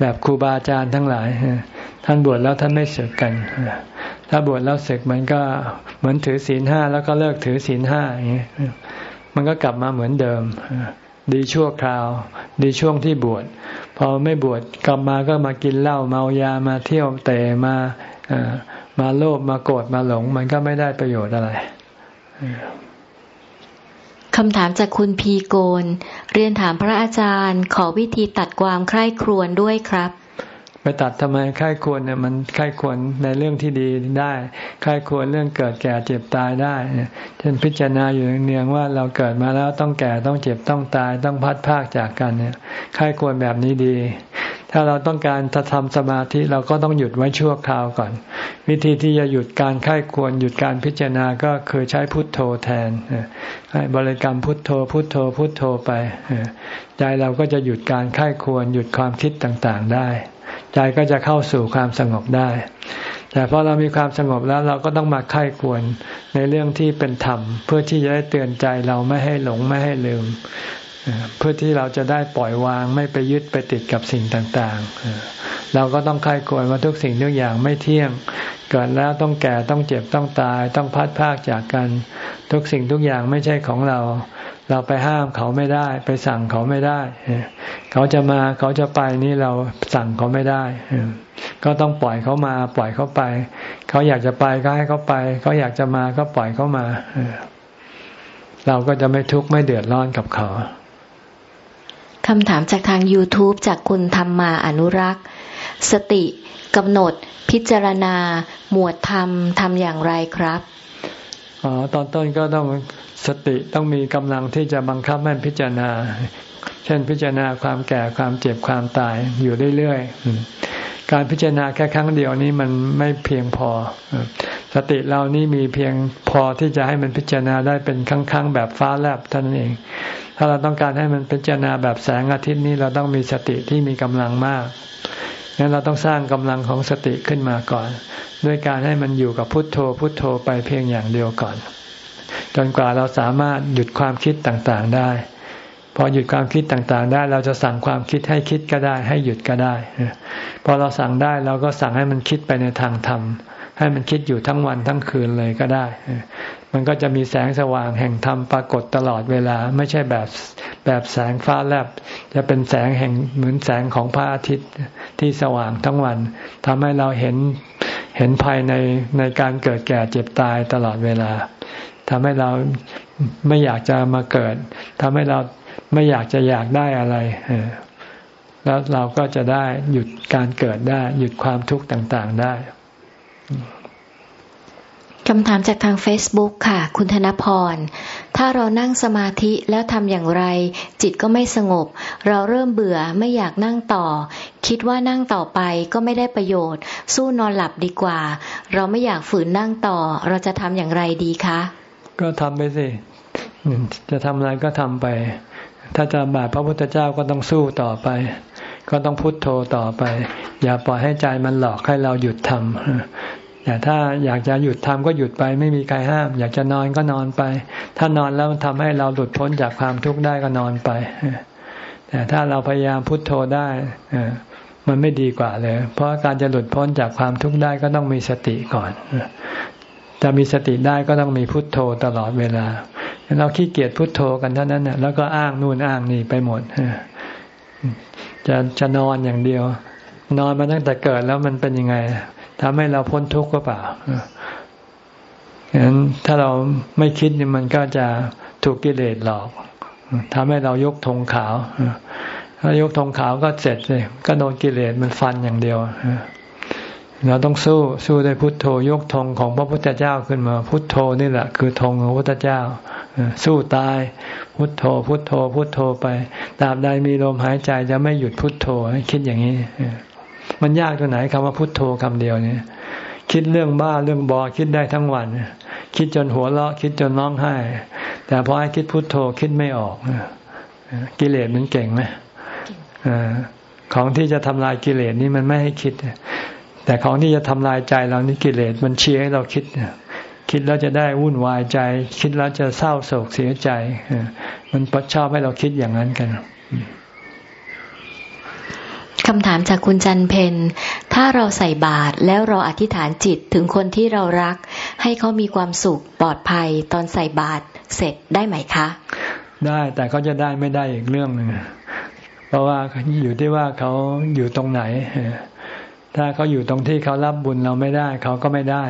แบบครูบาอาจารย์ทั้งหลาย ท่านบวชแล้วท่านไม่ศึกกัน ถ้าบวชแล้วศึกมันก็เหมือนถือศีลห้าแล้วก็เลิกถือศีลห้าอย่างนี้มันก็กลับมาเหมือนเดิม ดีชั่วคราว ดีช่วงที่บวช พอไม่บวชกลับมาก็มากินเหล้าเมายามาเที่ยวเตะมามาโลภมาโกรธมาหลง มันก็ไม่ได้ประโยชน์อะไรคำถามจากคุณพีโกน เรียนถามพระอาจารย์ ขอวิธีตัดความใคร่ครวญด้วยครับ ไปตัดทำไมค่ายควรเนี่ยมันค่ายควรในเรื่องที่ดีได้ค่ายควรเรื่องเกิดแก่เจ็บตายได้เช่นพิจารณาอยู่เนืองว่าเราเกิดมาแล้วต้องแก่ต้องเจ็บต้องตายต้องพัดพากจากกันเนี่ยค่ายควรแบบนี้ดี ถ้าเราต้องการจะทำสมาธิเราก็ต้องหยุดไว้ชั่วคราวก่อน วิธีที่จะหยุดการค่ายควรหยุดการพิจารณาก็คือใช้พุทโธแทนให้บริกรรมพุทโธ พุทโธ พุทโธไปใจเราก็จะหยุดการค่ายควรหยุดความคิดต่างๆได้ ใจก็จะเข้าสู่ความสงบได้ แต่พอเรามีความสงบแล้วเราก็ต้องมาไข้ควรในเรื่องที่เป็นธรรม เพื่อที่จะได้เตือนใจเราไม่ให้หลงไม่ให้ลืม เพื่อที่เราจะได้ปล่อยวางไม่ไปยึดไปติดกับสิ่งต่างๆ เราก็ต้องไข้ควรว่าทุกสิ่งทุกอย่างไม่เที่ยงเกิดแล้วต้องแก่ต้องเจ็บต้องตาย ต้องพัดพากจากกัน ทุกสิ่งทุกอย่างไม่ใช่ของเรา เราไปห้ามเขาไม่ได้ ไปสั่งเขาไม่ได้ เขาจะมาเขาจะไปนี่เราสั่งเขาไม่ได้ ก็ต้องปล่อยเขามา ปล่อยเขาไป เขาอยากจะไปก็ให้เขาไป เขาอยากจะมาก็ปล่อยเขามา เราก็จะไม่ทุกข์ไม่เดือดร้อนกับเขาคำถามจากทาง YouTube จากคุณธรรมมาอนุรักษ์ สติกำหนด พิจารณา หมวดธรรมทำอย่างไรครับอ๋อตอนต้นก็ต้อง สติต้องมีกำลังที่จะบังคับให้พิจารณา เช่นพิจารณาความแก่ความเจ็บความตายอยู่เรื่อยๆ การพิจารณาแค่ครั้งเดียวนี้มันไม่เพียงพอ สติเรานี่มีเพียงพอที่จะให้มันพิจารณาได้เป็นครั้งๆ แบบฟ้าแลบเท่านั้นเอง ถ้าเราต้องการให้มันพิจารณาแบบแสงอาทิตย์นี้เราต้องมีสติที่มีกำลังมากงั้นเราต้องสร้างกำลังของสติขึ้นมาก่อน ด้วยการให้มันอยู่กับพุทโธพุทโธไปเพียงอย่างเดียวก่อน จนกว่าเราสามารถหยุดความคิดต่างๆได้ พอหยุดความคิดต่างๆ ได้เราจะสั่งความคิดให้คิดก็ได้ ให้หยุดก็ได้ พอเราสั่งได้เราก็สั่งให้มันคิดไปในทางธรรมให้มันคิดอยู่ทั้งวันทั้งคืนเลยก็ได้ มันก็จะมีแสงสว่างแห่งธรรมปรากฏตลอดเวลา ไม่ใช่แบบแบบแสงฟ้าแลบ จะเป็นแสงแห่งเหมือนแสงของพระอาทิตย์ที่สว่างทั้งวันทำให้เราเห็นเห็นภายในในการเกิดแก่เจ็บตายตลอดเวลา ทำให้เราไม่อยากจะมาเกิดทำให้เราไม่อยากจะอยากได้อะไรแล้วเราก็จะได้หยุดการเกิดได้ หยุดความทุกข์ต่างๆได้คำถามจากทาง Facebook ค่ะ คุณธนพร ถ้าเรานั่งสมาธิแล้วทำอย่างไร จิตก็ไม่สงบ เราเริ่มเบื่อไม่อยากนั่งต่อ คิดว่านั่งต่อไปก็ไม่ได้ประโยชน์ สู้นอนหลับดีกว่า เราไม่อยากฝืนนั่งต่อ เราจะทำอย่างไรดีคะ ก็ทำไปสิ จะทำอะไรก็ทำไป ถ้าจะบาปพระพุทธเจ้าก็ต้องสู้ต่อไป ก็ต้องพุโทโธต่อไป อย่าปล่อยให้ใจมันหลอกให้เราหยุดทำแต่ถ้าอยากจะหยุดทำก็หยุดไป ไม่มีใครห้าม อยากจะนอนก็นอนไป ถ้านอนแล้วทำให้เราหลุดพ้นจากความทุกข์ได้ก็นอนไปแต่ถ้าเราพยายามพุโทโธได้มันไม่ดีกว่าเลย เพราะการจะหลุดพ้นจากความทุกข์ได้ก็ต้องมีสติก่อน จะมีสติได้ก็ต้องมีพุทโธตลอดเวลา เราขี้เกียจพุทโธกันเท่านั้นนะแล้วก็อ้างนู่นอ้างนี่ไปหมดจะจะนอนอย่างเดียว นอนมาตั้งแต่เกิดแล้วมันเป็นยังไงทำให้เราพ้นทุกข์ก็เปล่าฉะนั้นถ้าเราไม่คิดมันก็จะถูกกิเลสหลอกทำให้เรายกธงขาวถ้ายกธงขาวก็เสร็จเลยก็โดนกิเลสมันฟันอย่างเดียว เราต้องสู้สู้ด้วยพุทโธยกธงของพระพุทธเจ้าขึ้นมา พุทโธนี่แหละ คือธงของพระพุทธเจ้า สู้ตายพุทโธ พุทโธ พุทโธไปตราบใดมีลมหายใจจะไม่หยุดพุทโธคิดอย่างนี้ มันยากตรงไหนคำว่าพุทโธคำเดียวเนี่ย คิดเรื่องบ้าเรื่องบอคิดได้ทั้งวัน คิดจนหัวเราะคิดจนร้องไห้ แต่พอให้คิดพุทโธคิดไม่ออกกิเลสมันเก่งไหมของที่จะทำลายกิเลสนี่มันไม่ให้คิด แต่ของที่จะทำลายใจเรานี่กิเลสมันเชียร์ให้เราคิดคิดแล้วจะได้วุ่นวายใจ คิดแล้วจะเศร้าโศกเสียใจมันชอบให้เราคิดอย่างนั้นกันคำถามจากคุณจันเพนถ้าเราใส่บาตรแล้วเราอธิษฐานจิตถึงคนที่เรารัก ให้เขามีความสุขปลอดภัยตอนใส่บาตรเสร็จได้ไหมคะ ได้แต่เขาจะได้ไม่ได้อีกเรื่องหนึ่งเพราะว่าอยู่ที่ว่าเขาอยู่ตรงไหน ถ้าเขาอยู่ตรงที่เขารับบุญเราไม่ได้ เขาก็ไม่ได้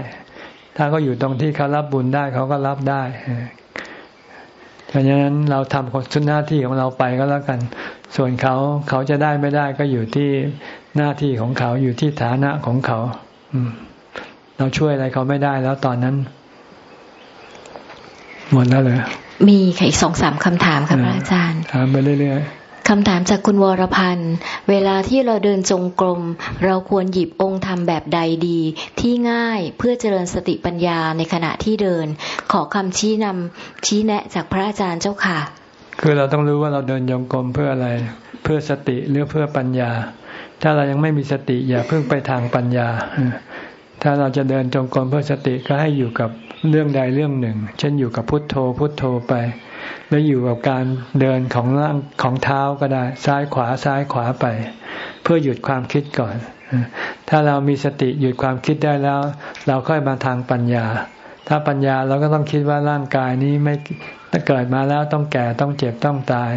ถ้าเขาอยู่ตรงที่เขารับบุญได้ เขาก็รับได้เพราะฉะนั้นเราทำสุนหน้าที่ของเราไปก็แล้วกัน ส่วนเขาเขาจะได้ไม่ได้ก็อยู่ที่หน้าที่ของเขาอยู่ที่ฐานะของเขาอืมเราช่วยอะไรเขาไม่ได้แล้วตอนนั้น หมดแล้วเลยมีค่ะอีกสองสามคำถามค่ะพระอาจารย์ถามไปเรื่อยๆ คำถามจากคุณวรพันธ์ เวลาที่เราเดินจงกรม เราควรหยิบองค์ธรรมแบบใดดี ที่ง่ายเพื่อเจริญสติปัญญาในขณะที่เดิน ขอคำชี้นำชี้แนะจากพระอาจารย์เจ้าค่ะ คือเราต้องรู้ว่าเราเดินจงกรมเพื่ออะไร เพื่อสติหรือเพื่อปัญญา ถ้าเรายังไม่มีสติอย่าเพิ่งไปทางปัญญา ถ้าเราจะเดินจงกรมเพื่อสติก็ให้อยู่กับ เรื่องใดเรื่องหนึ่ง เช่นอยู่กับพุทโธพุทโธไป แล้วอยู่กับการเดินของร่างของเท้าก็ได้ ซ้ายขวาซ้ายขวาไป เพื่อหยุดความคิดก่อน ถ้าเรามีสติหยุดความคิดได้แล้ว เราค่อยมาทางปัญญา ถ้าปัญญาเราก็ต้องคิดว่าร่างกายนี้ไม่ถ้าเกิดมาแล้วต้องแก่ต้องเจ็บต้องตาย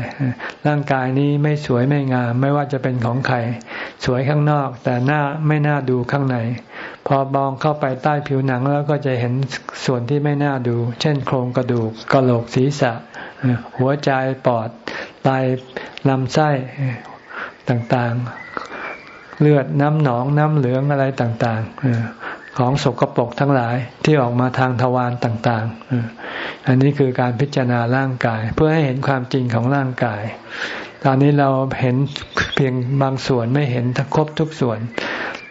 ร่างกายนี้ไม่สวยไม่งาม ไม่ว่าจะเป็นของใครสวยข้างนอก แต่หน้าไม่น่าดูข้างใน พอมองเข้าไปใต้ผิวหนังแล้วก็จะเห็นส่วนที่ไม่น่าดู เช่นโครงกระดูกกระโหลกศีรษะ หัวใจปอดไตลำไส้ต่างๆ เลือดน้ำหนองน้ำเหลืองอะไรต่างๆ ของสกปรกทั้งหลายที่ออกมาทางทวารต่างๆ อันนี้คือการพิจารณาร่างกาย เพื่อให้เห็นความจริงของร่างกาย ตอนนี้เราเห็นเพียงบางส่วนไม่เห็นครบทุกส่วน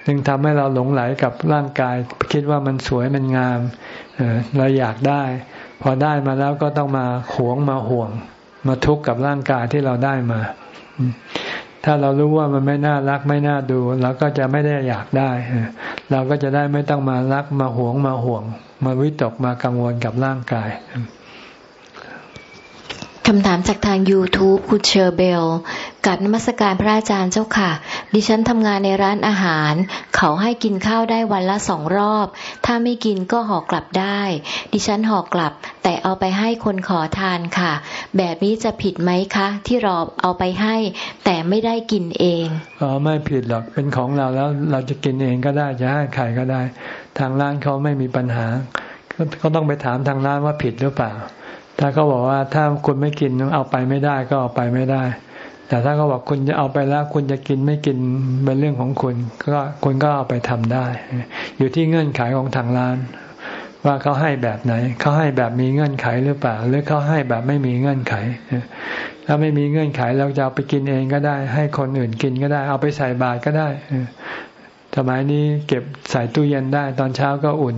จึงทำให้เราหลงไหลกับร่างกาย คิดว่ามันสวยมันงามเราอยากได้ พอได้มาแล้วก็ต้องมาหวงมาห่วง มาทุกข์กับร่างกายที่เราได้มา ถ้าเรารู้ว่ามันไม่น่ารักไม่น่าดูเราก็จะไม่ได้อยากได้ เราก็จะได้ไม่ต้องมารักมาหวงมาห่วง มาวิตกมากังวลกับร่างกาย คำถามจากทาง YouTube คุณเชอร์เบล กับนมัสการพระอาจารย์เจ้าค่ะ ดิฉันทำงานในร้านอาหาร เขาให้กินข้าวได้วันละสองรอบ ถ้าไม่กินก็ห่อกลับได้ ดิฉันห่อกลับ แต่เอาไปให้คนขอทานค่ะ แบบนี้จะผิดไหมคะ ที่รอเอาไปให้ แต่ไม่ได้กินเองอ๋อไม่ผิดหรอกเป็นของเราแล้วเราจะกินเองก็ได้จะให้ใครก็ได้ ทางร้านเขาไม่มีปัญหาก็ต้องไปถามทางร้านว่าผิดหรือเปล่า ถ้าเขาบอกว่าถ้าคุณไม่กินเอาไปไม่ได้ก็เอาไปไม่ได้ แต่ถ้าเขาบอกคุณจะเอาไปแล้วคุณจะกินไม่กินเป็นเรื่องของคุณ ก็คุณก็เอาไปทำได้ อยู่ที่เงื่อนไขของทางร้าน ว่าเขาให้แบบไหน เขาให้แบบมีเงื่อนไขหรือเปล่า หรือเขาให้แบบไม่มีเงื่อนไข ถ้าไม่มีเงื่อนไขเราจะเอาไปกินเองก็ได้ ให้คนอื่นกินก็ได้ เอาไปใส่บาตรก็ได้สมัยนี้เก็บใส่ตู้เย็นได้ ตอนเช้าก็อุ่น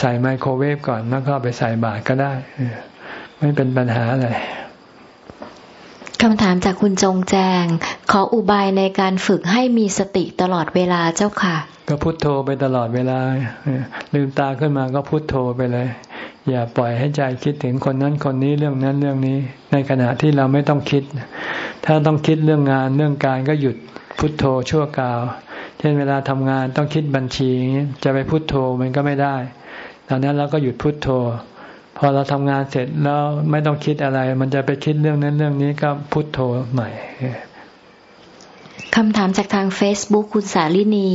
ใส่ไมโครเวฟก่อนแล้วก็ไปใส่บาตรก็ได้ ไม่เป็นปัญหาอะไรคำถามจากคุณจงแจง ขออุบายในการฝึกให้มีสติตลอดเวลาเจ้าค่ะ ก็พุโทโธไปตลอดเวลา ลืมตาขึ้นมาก็พุโทโธไปเลย อย่าปล่อยให้ใจคิดถึงคนนั้นคนนี้เรื่องนั้นเรื่องนี้ ในขณะที่เราไม่ต้องคิด ถ้าต้องคิดเรื่องงานเรื่องการก็หยุดพุโทโธชั่วคราว เช่นเวลาทำงานต้องคิดบัญชีจะไปพุโทโธมันก็ไม่ได้ตอนนั้นเราก็หยุดพุโทโธ พอเราทำงานเสร็จแล้วไม่ต้องคิดอะไร มันจะไปคิดเรื่องนั้นเรื่องนี้ก็พุทโธใหม่คำถามจากทาง Facebook คุณสาลินี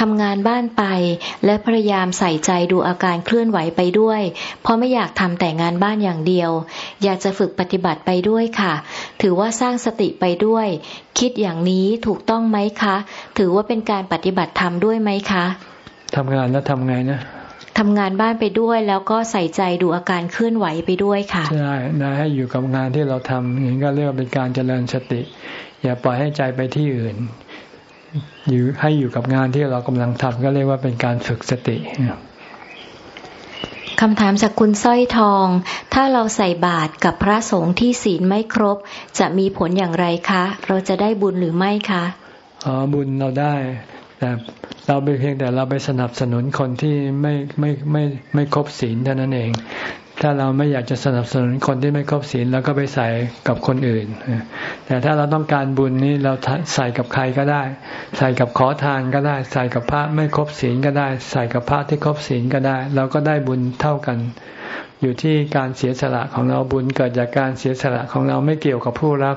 ทำงานบ้านไป และพยายามใส่ใจดูอาการเคลื่อนไหวไปด้วย เพราะไม่อยากทำแต่งานบ้านอย่างเดียว อยากจะฝึกปฏิบัติไปด้วยค่ะ ถือว่าสร้างสติไปด้วย คิดอย่างนี้ถูกต้องไหมคะ ถือว่าเป็นการปฏิบัติธรรมด้วยไหมคะทำงานแล้วทำไงนะ ทำงานบ้านไปด้วย แล้วก็ใส่ใจดูอาการเคลื่อนไหวไปด้วยค่ะใช่นะให้อยู่กับงานที่เราทำอย่างนี้ก็เรียกว่าเป็นการเจริญสติ อย่าปล่อยให้ใจไปที่อื่น อยู่ให้อยู่กับงานที่เรากำลังทำก็เรียกว่าเป็นการฝึกสติคำถามจากคุณสร้อยทอง ถ้าเราใส่บาตรกับพระสงฆ์ที่ศีลไม่ครบ จะมีผลอย่างไรคะ เราจะได้บุญหรือไม่คะ อ๋อ บุญเราได้ แต่ เราไปเพียงแต่เราไปสนับสนุนคนที่ไม่ไม่ไม่ไม่ครบศีลเท่านั้นเอง ถ้าเราไม่อยากจะสนับสนุนคนที่ไม่ครบศีลเราก็ไปใส่กับคนอื่น แต่ถ้าเราต้องการบุญนี้เราใส่กับใครก็ได้ ใส่กับขอทานก็ได้ ใส่กับพระไม่ครบศีลก็ได้ ใส่กับพระที่ครบศีลก็ได้ เราก็ได้บุญเท่ากัน อยู่ที่การเสียสละของเราบุญเกิดจากการเสียสละของเราไม่เกี่ยวกับผู้รับ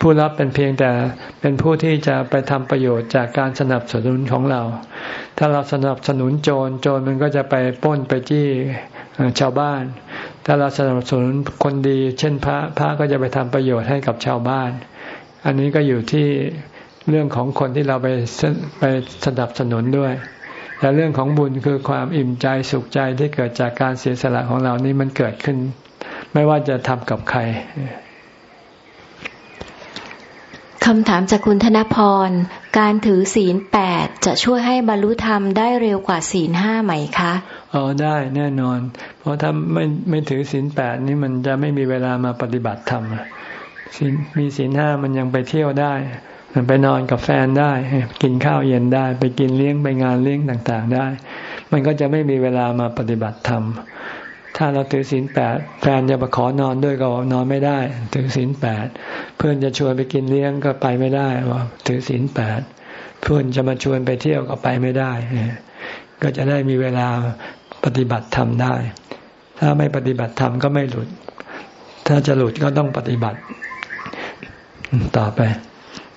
ผู้รับเป็นเพียงแต่เป็นผู้ที่จะไปทำประโยชน์จากการสนับสนุนของเรา ถ้าเราสนับสนุนโจรโจรมันก็จะไปป้นไปจี้ชาวบ้าน ถ้าเราสนับสนุนคนดี เช่นพระพระก็จะไปทำประโยชน์ให้กับชาวบ้าน อันนี้ก็อยู่ที่เรื่องของคนที่เราไปไปสนับสนุนด้วยแต่เรื่องของบุญคือความอิ่มใจสุขใจที่เกิดจากการเสียสละของเรานี่มันเกิดขึ้น ไม่ว่าจะทำกับใคร คำถามจากคุณธนพร การถือศีลแปดจะช่วยให้บรรลุธรรมได้เร็วกว่าศีลห้าไหมคะอ๋อได้แน่นอน เพราะถ้าไม่ไม่ถือศีลแปดนี่มันจะไม่มีเวลามาปฏิบัติธรรมศีลมีศีลห้ามันยังไปเที่ยวได้ มันไปนอนกับแฟนได้ กินข้าวเย็นได้ ไปกินเลี้ยงไปงานเลี้ยงต่างๆได้ มันก็จะไม่มีเวลามาปฏิบัติธรรม ถ้าเราถือศีลแปดแฟนจะมาขอนอนด้วยก็นอนไม่ได้ ถือศีลแปดเพื่อนจะชวนไปกินเลี้ยงก็ไปไม่ได้ว่าถือศีลแปดเพื่อนจะมาชวนไปเที่ยวก็ไปไม่ได้ ก็จะได้มีเวลาปฏิบัติธรรมได้ ถ้าไม่ปฏิบัติธรรมก็ไม่หลุด ถ้าจะหลุดก็ต้องปฏิบัติ ต่อไป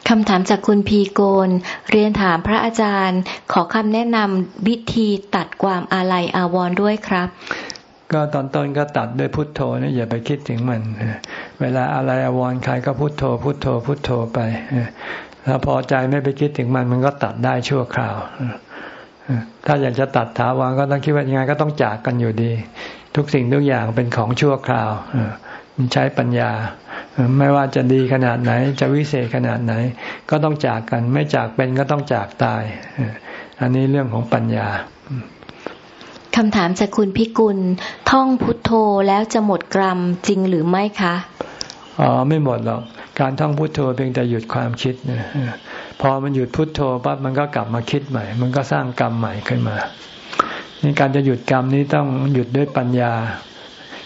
คำถามจากคุณพีโกน เรียนถามพระอาจารย์ ขอคำแนะนำวิธีตัดความอาลัยอาวรณ์ด้วยครับ ก็ตอนต้นก็ตัดด้วยพุทโธนะอย่าไปคิดถึงมัน เวลาอะไรอววรใครก็พุทโธ พุทโธ พุทโธไปถ้าพอใจไม่ไปคิดถึงมันมันก็ตัดได้ชั่วคราว ถ้าอยากจะตัดถาวรก็ต้องคิดว่ายังไงก็ต้องจากกันอยู่ดี ทุกสิ่งทุกอย่างเป็นของชั่วคราวมันใช้ปัญญา ไม่ว่าจะดีขนาดไหน จะวิเศษขนาดไหน ก็ต้องจากกัน ไม่จากเป็นก็ต้องจากตาย อันนี้เรื่องของปัญญา คำถามจากคุณพิกุล ท่องพุทโธแล้วจะหมดกรรมจริงหรือไม่คะอ๋อไม่หมดหรอกการท่องพุทโธเพียงแต่หยุดความคิดนะพอมันหยุดพุทโธปั๊บมันก็กลับมาคิดใหม่ มันก็สร้างกรรมใหม่ขึ้นมานี่การจะหยุดกรรมนี้ต้องหยุดด้วยปัญญา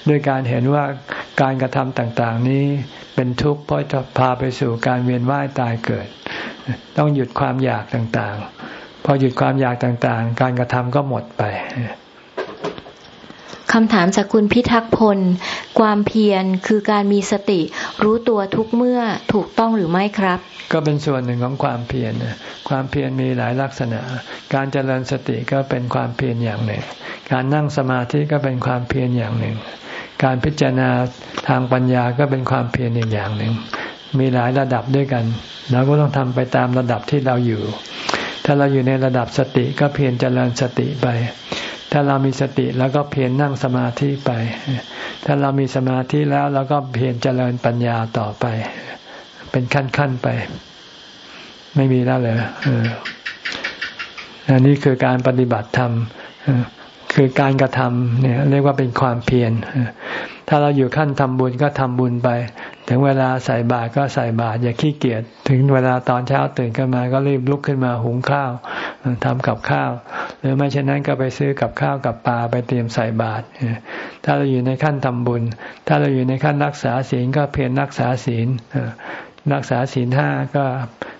ด้วยการเห็นว่าการกระทำต่างๆ นี้เป็นทุกข์เพราะจะพาไปสู่การเวียนว่ายตายเกิด ต้องหยุดความอยากต่างๆ พอหยุดความอยากต่างๆ การกระทำก็หมดไป คำถามจากคุณพิทักษ์พล ความเพียรคือการมีสติ รู้ตัวทุกเมื่อถูกต้องหรือไม่ครับ ก็เป็นส่วนหนึ่งของความเพียรความเพียรมีหลายลักษณะ การเจริญสติก็เป็นความเพียรอย่างหนึ่ง การนั่งสมาธิก็เป็นความเพียรอย่างหนึ่ง การพิจารณาทางปัญญาก็เป็นความเพียรอีกอย่างหนึ่ง มีหลายระดับด้วยกันเราก็ต้องทำไปตามระดับที่เราอยู่ ถ้าเราอยู่ในระดับสติก็เพียรเจริญสติไป ถ้าเรามีสติแล้วก็เพียรนั่งสมาธิไป ถ้าเรามีสมาธิแล้วเราก็เพียรเจริญปัญญาต่อไป เป็นขั้นๆไป ไม่มีแล้วเลยอันนี้คือการปฏิบัติธรรมคือการกระทำเนี่ยเรียกว่าเป็นความเพียรถ้าเราอยู่ขั้นทำบุญก็ทำบุญไป ถึงเวลาใส่บาตรก็ใส่บาตรอย่าขี้เกียจถึงเวลาตอนเช้าตื่นขึ้นมาก็รีบลุกขึ้นมาหุงข้าวทำกับข้าว หรือไม่เช่นนั้นก็ไปซื้อกับข้าวกับปลาไปเตรียมใส่บาตรถ้าเราอยู่ในขั้นทำบุญ ถ้าเราอยู่ในขั้นรักษาศีลก็เพียรรักษาศีลรักษาศีลห้าก็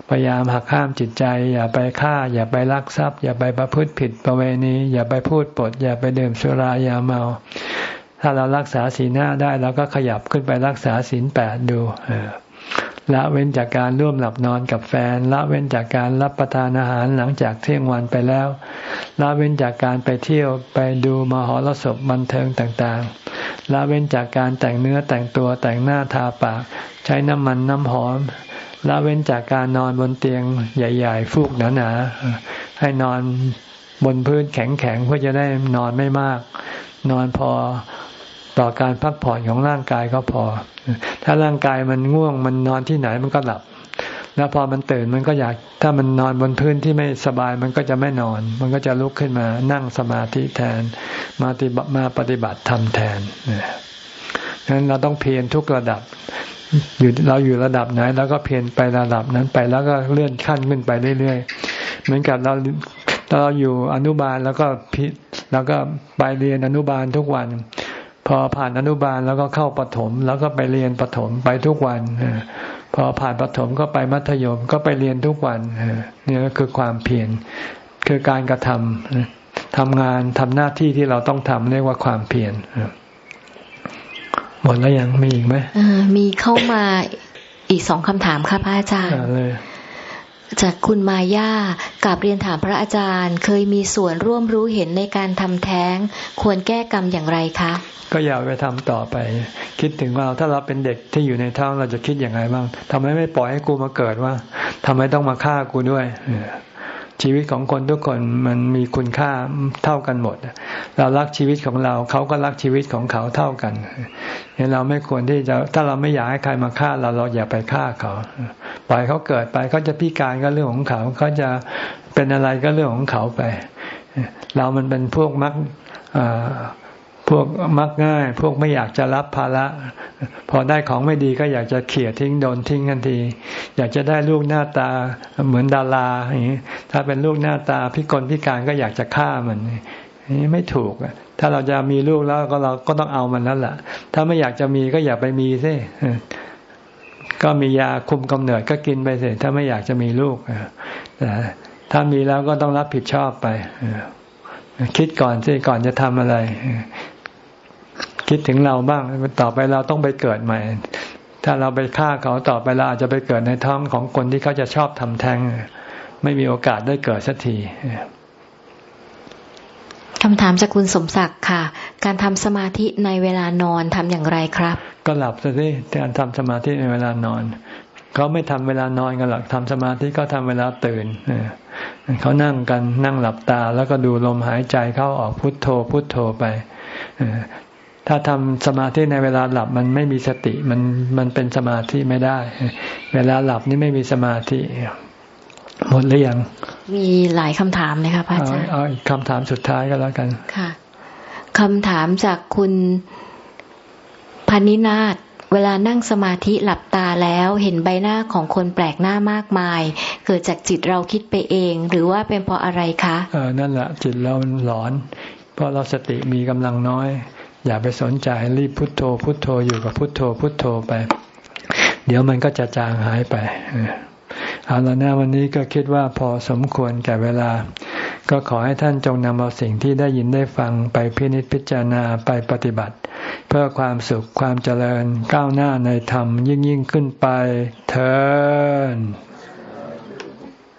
พยายามหักห้ามจิตใจ อย่าไปฆ่า อย่าไปลักทรัพย์ อย่าไปประพฤติผิดประเวณี อย่าไปพูดปด อย่าไปดื่มสุรายาเมา ถ้าเรารักษาศีลห้าได้เราก็ขยับขึ้นไปรักษาศีลแปดดู ละเว้นจากการร่วมหลับนอนกับแฟน ละเว้นจากการรับประทานอาหารหลังจากเที่ยงวันไปแล้ว ละเว้นจากการไปเที่ยวไปดูมหรสพบันเทิงต่างๆ ละเว้นจากการแต่งเนื้อแต่งตัวแต่งหน้าทาปาก ใช้น้ำมันน้ำหอม ละเว้นจากการนอนบนเตียงใหญ่ ๆ ฟูกหนาๆให้นอนบนพื้นแข็งๆเพื่อจะได้นอนไม่มาก นอนพอ ต่อการพักผ่อนของร่างกายก็พอ ถ้าร่างกายมันง่วงมันนอนที่ไหนมันก็หลับ แล้วพอมันตื่นมันก็อยากถ้ามันนอนบนพื้นที่ไม่สบายมันก็จะไม่นอน มันก็จะลุกขึ้นมานั่งสมาธิแทน มาฏิบัติมาปฏิบัติทำแทนฉะนั้นเราต้องเพียรทุกระดับอยู่เราอยู่ระดับไหน แล้วก็เพียรไประดับนั้นไปแล้วก็เลื่อนขั้นขึ้นไปเรื่อยๆ เหมือนกับเราเราอยู่อนุบาลแล้วก็พิแล้วก็ไปเรียนอนุบาลทุกวัน พอผ่านอนุบาลแล้วก็เข้าปฐมแล้วก็ไปเรียนปฐมไปทุกวันพอผ่านปฐมก็ไปมัธยมก็ไปเรียนทุกวันนี่ก็คือความเพียรคือการกระทำทำงานทำหน้าที่ที่เราต้องทำเรียกว่าความเพียรหมดแล้วยังมีอีกไหมมีเข้ามาอีกสองคำถามค่ะพระอาจารย์ จากคุณมาย่ากับเรียนถามพระอาจารย์ เคยมีส่วนร่วมรู้เห็นในการทำแท้ง ควรแก้กรรมอย่างไรคะ ก็อย่าไปทำต่อไป คิดถึงว่าถ้าเราเป็นเด็กที่อยู่ในท้องเราจะคิดอย่างไรบ้างทำไมไม่ปล่อยให้กูมาเกิดว่าทำไมต้องมาฆ่ากูด้วย ชีวิตของคนทุกคนมันมีคุณค่าเท่ากันหมด เรารักชีวิตของเราเขาก็รักชีวิตของเขาเท่ากันเเราไม่ควรที่จะถ้าเราไม่อยากให้ใครมาฆ่าเราเราอย่าไปฆ่าเขาปล่อยเขาเกิดไปเขาจะพิการก็เรื่องของเขาเขาจะเป็นอะไรก็เรื่องของเขาไป เรามันเป็นพวกมัก พวกมักง่าย พวกไม่อยากจะรับภาระ พอได้ของไม่ดีก็อยากจะเขี่ยทิ้งโดนทิ้งทันที อยากจะได้ลูกหน้าตาเหมือนดาราอย่างนี้ถ้าเป็นลูกหน้าตาพิกลพิการก็อยากจะฆ่ามันนี่ไม่ถูกถ้าเราจะมีลูกแล้วก็เราก็ต้องเอามันนั่นแหละถ้าไม่อยากจะมีก็อย่าไปมีซิก็มียาคุมกำเนิดก็กินไปสิถ้าไม่อยากจะมีลูกแต่ถ้ามีแล้วก็ต้องรับผิดชอบไปคิดก่อนสิก่อนจะทำอะไร คิดถึงเราบ้างต่อไปเราต้องไปเกิดใหม่ ถ้าเราไปฆ่าเขาต่อไปเราอาจจะไปเกิดในท้องของคนที่เขาจะชอบทำแท้ง ไม่มีโอกาสได้เกิดสักทีคำถามจากคุณสมศักดิ์ค่ะ การทำสมาธิในเวลานอนทำอย่างไรครับ ก็หลับซะสิการทำสมาธิในเวลานอน เขาไม่ทำเวลานอนกันหรอกทำสมาธิก็ทำเวลาตื่นเขานั่งกันนั่งหลับตาแล้วก็ดูลมหายใจเข้าออกพุทโธพุทโธไป ถ้าทำสมาธิในเวลาหลับมันไม่มีสติมันมันเป็นสมาธิไม่ได้ เวลาหลับนี่ไม่มีสมาธิหมดหรือยัง มีหลายคำถามเลยค่ะพระอาจารย์เอาอีกคำถามสุดท้ายก็แล้วกัน ค่ะคำถามจากคุณพานินาศเวลานั่งสมาธิหลับตาแล้วเห็นใบหน้าของคนแปลกหน้ามากมาย เกิดจากจิตเราคิดไปเอง หรือว่าเป็นเพราะอะไรคะ เออนั่นแหละจิตเราหลอน เพราะเราสติมีกำลังน้อย อย่าไปสนใจรีบพุทโธ พุทโธอยู่กับพุทโธ พุทโธไป เดี๋ยวมันก็จะจางหายไปเอาละนะวันนี้ก็คิดว่าพอสมควรแก่เวลา ก็ขอให้ท่านจงนำเอาสิ่งที่ได้ยินได้ฟังไปพินิจพิจารณาไปปฏิบัติ เพื่อความสุขความเจริญก้าวหน้าในธรรมยิ่งยิ่งขึ้นไปเถิด